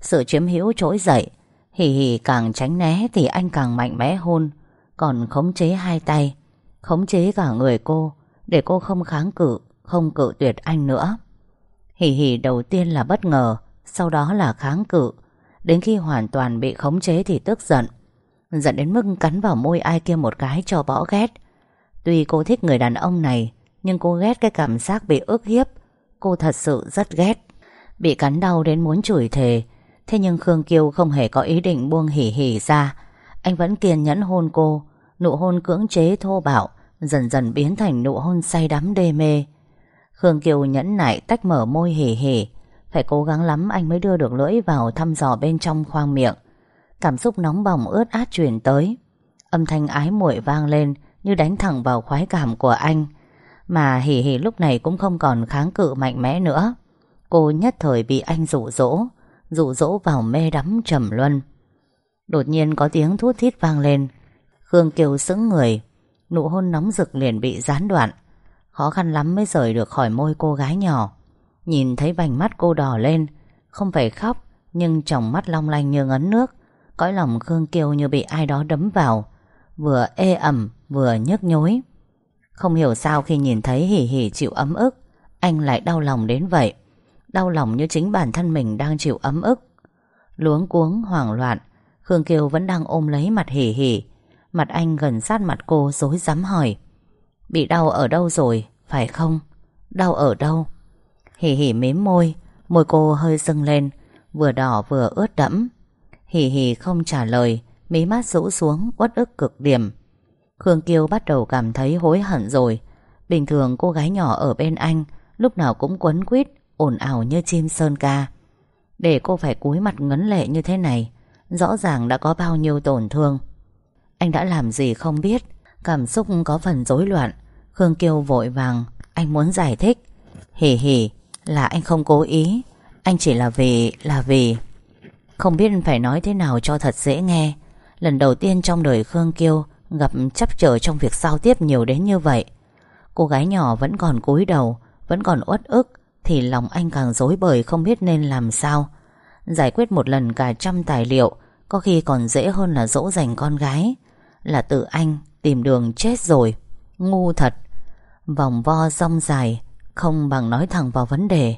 Sự chiếm hữu trỗi dậy. Hì hì càng tránh né Thì anh càng mạnh mẽ hôn. Còn khống chế hai tay, Khống chế cả người cô, Để cô không kháng cự, Không cự tuyệt anh nữa. Hì hì đầu tiên là bất ngờ, Sau đó là kháng cự. Đến khi hoàn toàn bị khống chế thì tức giận. Giận đến mức cắn vào môi ai kia một cái cho bỏ ghét. Tuy cô thích người đàn ông này, Nhưng cô ghét cái cảm giác bị ức hiếp. Cô thật sự rất ghét. Bị cắn đau đến muốn chửi thề. Thế nhưng Khương Kiêu không hề có ý định buông hỉ hỉ ra. Anh vẫn kiên nhẫn hôn cô. Nụ hôn cưỡng chế thô bạo, Dần dần biến thành nụ hôn say đắm đê mê. Khương Kiều nhẫn nại tách mở môi hỉ hỉ. Phải cố gắng lắm anh mới đưa được lưỡi vào thăm dò bên trong khoang miệng. Cảm xúc nóng bỏng ướt át truyền tới. Âm thanh ái muội vang lên Như đánh thẳng vào khoái cảm của anh. Mà hỉ hỉ lúc này cũng không còn kháng cự mạnh mẽ nữa. Cô nhất thời bị anh dụ dỗ Dụ dỗ vào mê đắm trầm luân. Đột nhiên có tiếng thút thít vang lên. Khương Kiều sững người, Nụ hôn nóng rực liền bị gián đoạn. Khó khăn lắm mới rời được khỏi môi cô gái nhỏ. Nhìn thấy vành mắt cô đỏ lên, Không phải khóc, Nhưng trong mắt long lanh như ngấn nước. Cõi lòng Khương Kiều như bị ai đó đấm vào, Vừa ê ẩm, Vừa nhức nhối. Không hiểu sao khi nhìn thấy hỉ hỉ chịu ấm ức, Anh lại đau lòng đến vậy. Đau lòng như chính bản thân mình đang chịu ấm ức. Luống cuống, hoảng loạn, Khương Kiều vẫn đang ôm lấy mặt hỉ hỉ. Mặt anh gần sát mặt cô dối dám hỏi, Bị đau ở đâu rồi, Phải không? Đau ở đâu? Hỉ hỉ mím môi Môi cô hơi sưng lên, Vừa đỏ vừa ướt đẫm. Hỉ hỉ không trả lời, Mí mắt rũ xuống, uất ức cực điểm. Khương kiêu bắt đầu cảm thấy hối hận rồi. Bình thường cô gái nhỏ ở bên anh, Lúc nào cũng quấn quýt, ồn ào như chim sơn ca. Để cô phải cúi mặt ngấn lệ như thế này, Rõ ràng đã có bao nhiêu tổn thương. Anh đã làm gì không biết, Cảm xúc có phần rối loạn. Khương kiêu vội vàng, Anh muốn giải thích. Hỉ hỉ là anh không cố ý, Anh chỉ là vì là vì không biết phải nói thế nào cho thật dễ nghe. Lần đầu tiên trong đời Khương Kiêu Gặp chấp trở trong việc giao tiếp nhiều đến như vậy. Cô gái nhỏ vẫn còn cúi đầu, Vẫn còn uất ức, Thì lòng anh càng dối bời không biết nên làm sao. Giải quyết một lần cả trăm tài liệu, Có khi còn dễ hơn là dỗ dành con gái. Là tự anh, tìm đường chết rồi. Ngu thật. Vòng vo rong dài, Không bằng nói thẳng vào vấn đề.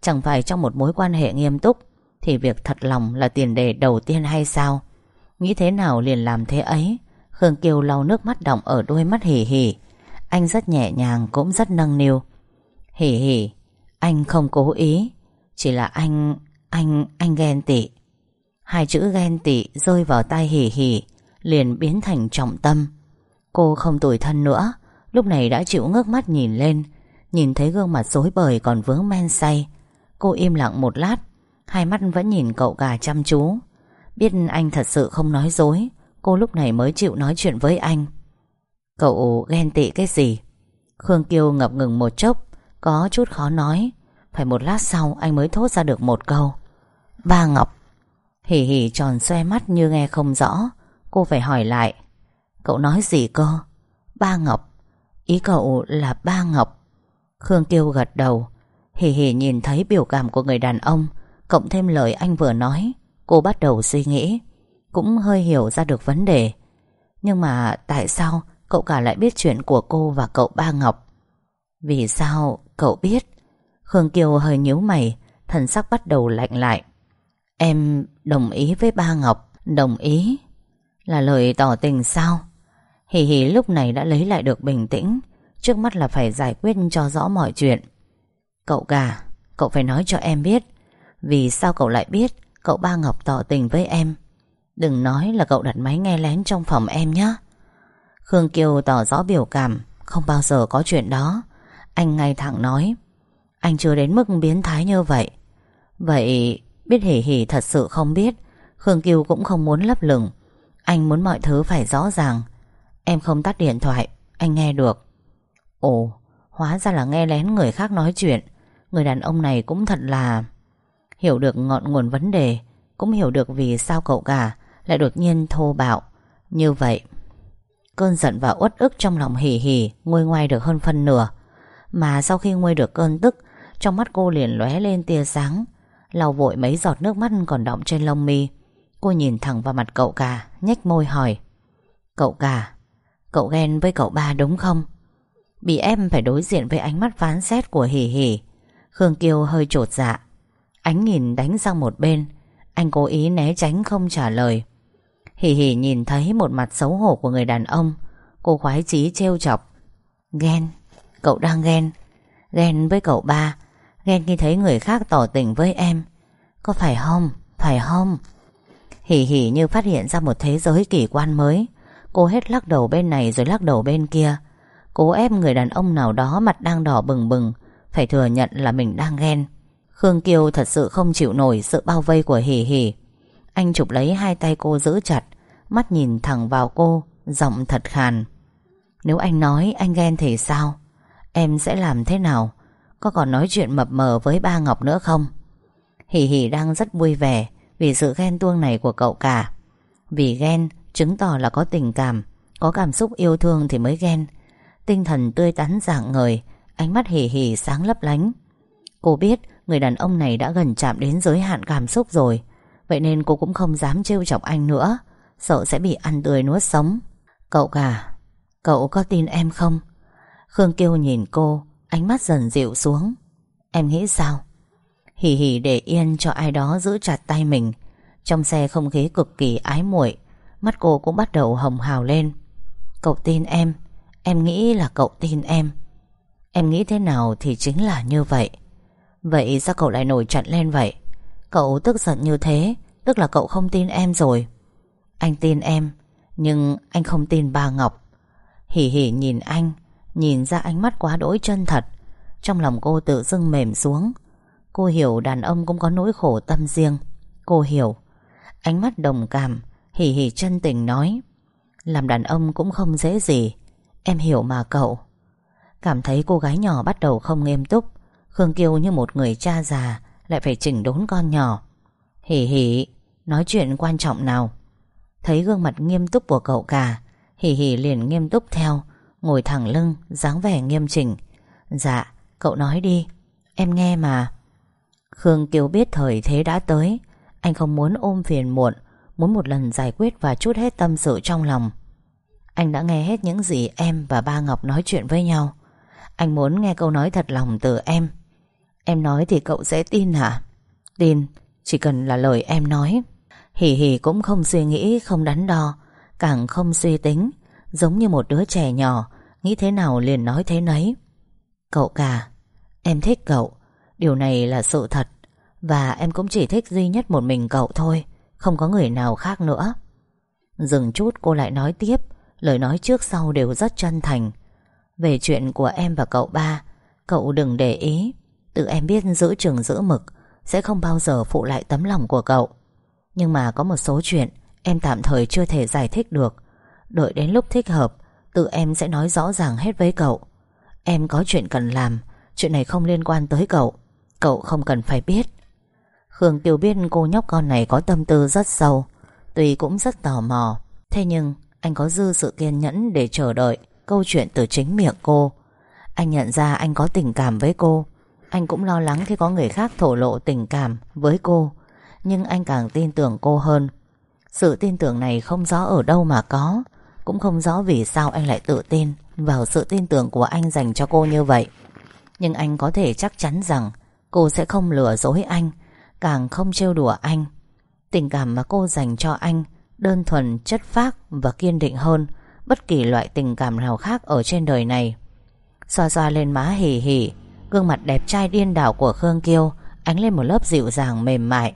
Chẳng phải trong một mối quan hệ nghiêm túc thì việc thật lòng là tiền đề đầu tiên hay sao? Nghĩ thế nào liền làm thế ấy? Khương Kiều lau nước mắt đọng ở đôi mắt hỉ hỉ. Anh rất nhẹ nhàng cũng rất nâng niu. Hỉ hỉ Anh không cố ý. Chỉ là anh anh, anh ghen tị. Hai chữ ghen tị rơi vào tai hỉ hỉ Liền biến thành trọng tâm. Cô không tủi thân nữa Lúc này đã chịu ngước mắt nhìn lên Nhìn thấy gương mặt rối bời còn vướng men say. Cô im lặng một lát Hai mắt vẫn nhìn cậu gà chăm chú. Biết anh thật sự không nói dối, Cô lúc này mới chịu nói chuyện với anh. Cậu ghen tị cái gì? Khương Kiêu ngập ngừng một chốc, Có chút khó nói. Phải một lát sau anh mới thốt ra được một câu. Ba Ngọc. Hỉ hỉ tròn xoe mắt như nghe không rõ. Cô phải hỏi lại. Cậu nói gì cơ? Ba Ngọc. Ý cậu là Ba Ngọc. Khương Kiêu gật đầu. Hỉ hỉ nhìn thấy biểu cảm của người đàn ông Cộng thêm lời anh vừa nói Cô bắt đầu suy nghĩ Cũng hơi hiểu ra được vấn đề. Nhưng mà tại sao cậu cả lại biết chuyện của cô và cậu Ba Ngọc? Vì sao cậu biết? Khương Kiều hơi nhíu mày Thần sắc bắt đầu lạnh lại. Em đồng ý với ba Ngọc Đồng ý. Là lời tỏ tình sao? Hì hì lúc này đã lấy lại được bình tĩnh Trước mắt là phải giải quyết cho rõ mọi chuyện. Cậu cả, Cậu phải nói cho em biết vì sao cậu lại biết Cậu ba Ngọc tỏ tình với em? Đừng nói là cậu đặt máy nghe lén trong phòng em nhé Khương Kiều tỏ rõ biểu cảm, Không bao giờ có chuyện đó. Anh ngay thẳng nói, Anh chưa đến mức biến thái như vậy. Vậy Biết hỉ hỉ thật sự không biết, Khương Kiều cũng không muốn lấp lửng. Anh muốn mọi thứ phải rõ ràng. Em không tắt điện thoại, Anh nghe được. Ồ, Hóa ra là nghe lén người khác nói chuyện. Người đàn ông này cũng thật là Hiểu được ngọn nguồn vấn đề, Cũng hiểu được vì sao cậu cả Lại đột nhiên thô bạo. Như vậy, Cơn giận và uất ức trong lòng hỉ hỉ Nguôi ngoai được hơn phân nửa. Mà sau khi nguôi được cơn tức, Trong mắt cô liền lóe lên tia sáng, lau vội mấy giọt nước mắt còn đọng trên lông mi. Cô nhìn thẳng vào mặt cậu cả nhếch môi hỏi, Cậu cả Cậu ghen với cậu ba đúng không? Bị em phải đối diện với ánh mắt phán xét của hỉ hỉ Khương Kiều hơi trột dạ. Ánh nhìn đánh sang một bên. Anh cố ý né tránh không trả lời. Hỉ hỉ nhìn thấy một mặt xấu hổ của người đàn ông. Cô khoái chí trêu chọc. Ghen, Cậu đang ghen. Ghen với cậu ba. Ghen khi thấy người khác tỏ tình với em. Có phải không? Phải không? Hỉ hỉ như phát hiện ra một thế giới kỳ quan mới. Cô hết lắc đầu bên này rồi lắc đầu bên kia. Cố ép người đàn ông nào đó mặt đang đỏ bừng bừng. Phải thừa nhận là mình đang ghen. Khương Kiều thật sự không chịu nổi sự bao vây của hỉ hỉ Anh chụp lấy hai tay cô giữ chặt, Mắt nhìn thẳng vào cô, Giọng thật khàn. Nếu anh nói, anh ghen thì sao? Em sẽ làm thế nào? Có còn nói chuyện mập mờ với ba Ngọc nữa không? Hỉ hỉ đang rất vui vẻ Vì sự ghen tuông này của cậu cả. Vì ghen, chứng tỏ là có tình cảm, Có cảm xúc yêu thương thì mới ghen. Tinh thần tươi tắn dạng người Ánh mắt hỉ hỉ sáng lấp lánh. Cô biết người đàn ông này đã gần chạm đến giới hạn cảm xúc rồi. Vậy nên cô cũng không dám trêu chọc anh nữa. Sợ sẽ bị ăn tươi nuốt sống. Cậu cả, Cậu có tin em không? Khương Kiêu nhìn cô, Ánh mắt dần dịu xuống. Em nghĩ sao? Hỉ hỉ để yên cho ai đó giữ chặt tay mình. Trong xe không khí cực kỳ ái muội, Mắt cô cũng bắt đầu hồng hào lên. Cậu tin em Em nghĩ là cậu tin em. Em nghĩ thế nào thì chính là như vậy. Vậy sao cậu lại nổi trận lên vậy? Cậu tức giận như thế, Tức là cậu không tin em rồi. Anh tin em, Nhưng anh không tin bà Ngọc. Hỉ hỉ nhìn anh, Nhìn ra ánh mắt quá đỗi chân thật. Trong lòng cô tự dưng mềm xuống. Cô hiểu đàn ông cũng có nỗi khổ tâm riêng. Cô hiểu. Ánh mắt đồng cảm, Hỉ hỉ chân tình nói. Làm đàn ông cũng không dễ gì. Em hiểu mà cậu. Cảm thấy cô gái nhỏ bắt đầu không nghiêm túc. Khương Kiều như một người cha già, Lại phải chỉnh đốn con nhỏ. Hỉ hỉ Nói chuyện quan trọng nào? Thấy gương mặt nghiêm túc của cậu cả Hỉ hỉ liền nghiêm túc theo, Ngồi thẳng lưng, dáng vẻ nghiêm chỉnh. Dạ cậu nói đi, Em nghe mà. Khương Kiều biết thời thế đã tới, Anh không muốn ôm phiền muộn, Muốn một lần giải quyết và chút hết tâm sự trong lòng. Anh đã nghe hết những gì em và ba Ngọc nói chuyện với nhau. Anh muốn nghe câu nói thật lòng từ em. Em nói thì cậu sẽ tin hả? Tin, Chỉ cần là lời em nói. Hỉ hỉ cũng không suy nghĩ, không đắn đo, Càng không suy tính. Giống như một đứa trẻ nhỏ, Nghĩ thế nào liền nói thế nấy. Cậu cả, Em thích cậu, Điều này là sự thật. Và em cũng chỉ thích duy nhất một mình cậu thôi, Không có người nào khác nữa. Dừng chút, cô lại nói tiếp, Lời nói trước sau đều rất chân thành. Về chuyện của em và cậu ba, Cậu đừng để ý. Tự em biết giữ chừng giữ mực, Sẽ không bao giờ phụ lại tấm lòng của cậu. Nhưng mà có một số chuyện Em tạm thời chưa thể giải thích được. Đợi đến lúc thích hợp, Tự em sẽ nói rõ ràng hết với cậu. Em có chuyện cần làm, Chuyện này không liên quan tới cậu Cậu không cần phải biết. Khương Kiều biết cô nhóc con này có tâm tư rất sâu, Tuy cũng rất tò mò. Thế nhưng, anh có dư sự kiên nhẫn Để chờ đợi câu chuyện từ chính miệng cô. Anh nhận ra anh có tình cảm với cô anh cũng lo lắng khi có người khác thổ lộ tình cảm với cô. Nhưng anh càng tin tưởng cô hơn. Sự tin tưởng này không rõ ở đâu mà có. Cũng không rõ vì sao anh lại tự tin Vào sự tin tưởng của anh dành cho cô như vậy. Nhưng anh có thể chắc chắn rằng Cô sẽ không lừa dối anh Càng không trêu đùa anh. Tình cảm mà cô dành cho anh Đơn thuần, chất phác và kiên định hơn Bất kỳ loại tình cảm nào khác Ở trên đời này. Xoa xoa lên má hỉ hỉ Gương mặt đẹp trai điên đảo của Khương Kiêu, Ánh lên một lớp dịu dàng, mềm mại.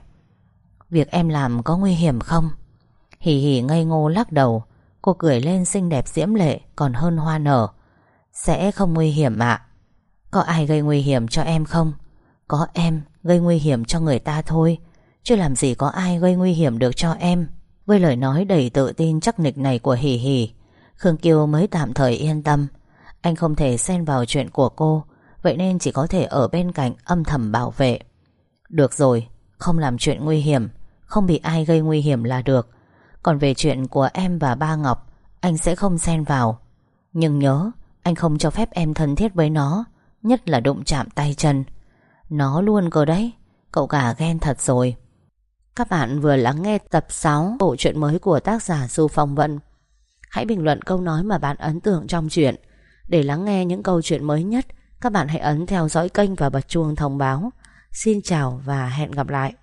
Việc em làm có nguy hiểm không? Hỉ hỉ ngây ngô lắc đầu, Cô cười lên xinh đẹp diễm lệ, Còn hơn hoa nở. Sẽ không nguy hiểm ạ. Có ai gây nguy hiểm cho em không? Có em, gây nguy hiểm cho người ta thôi. Chứ làm gì có ai gây nguy hiểm được cho em. Với lời nói đầy tự tin chắc nịch này của Hỉ Hỉ, Khương Kiều mới tạm thời yên tâm. Anh không thể xen vào chuyện của cô Vậy nên chỉ có thể ở bên cạnh âm thầm bảo vệ. Được rồi, Không làm chuyện nguy hiểm, Không bị ai gây nguy hiểm là được. Còn về chuyện của em và ba Ngọc, Anh sẽ không xen vào. Nhưng nhớ, Anh không cho phép em thân thiết với nó, Nhất là đụng chạm tay chân. Nó luôn cơ đấy, Cậu cả ghen thật rồi. Các bạn vừa lắng nghe tập 6 Bộ truyện mới của tác giả Du Phong Vân. Hãy bình luận câu nói mà bạn ấn tượng trong truyện. Để lắng nghe những câu chuyện mới nhất các bạn hãy ấn theo dõi kênh và bật chuông thông báo. Xin chào và hẹn gặp lại.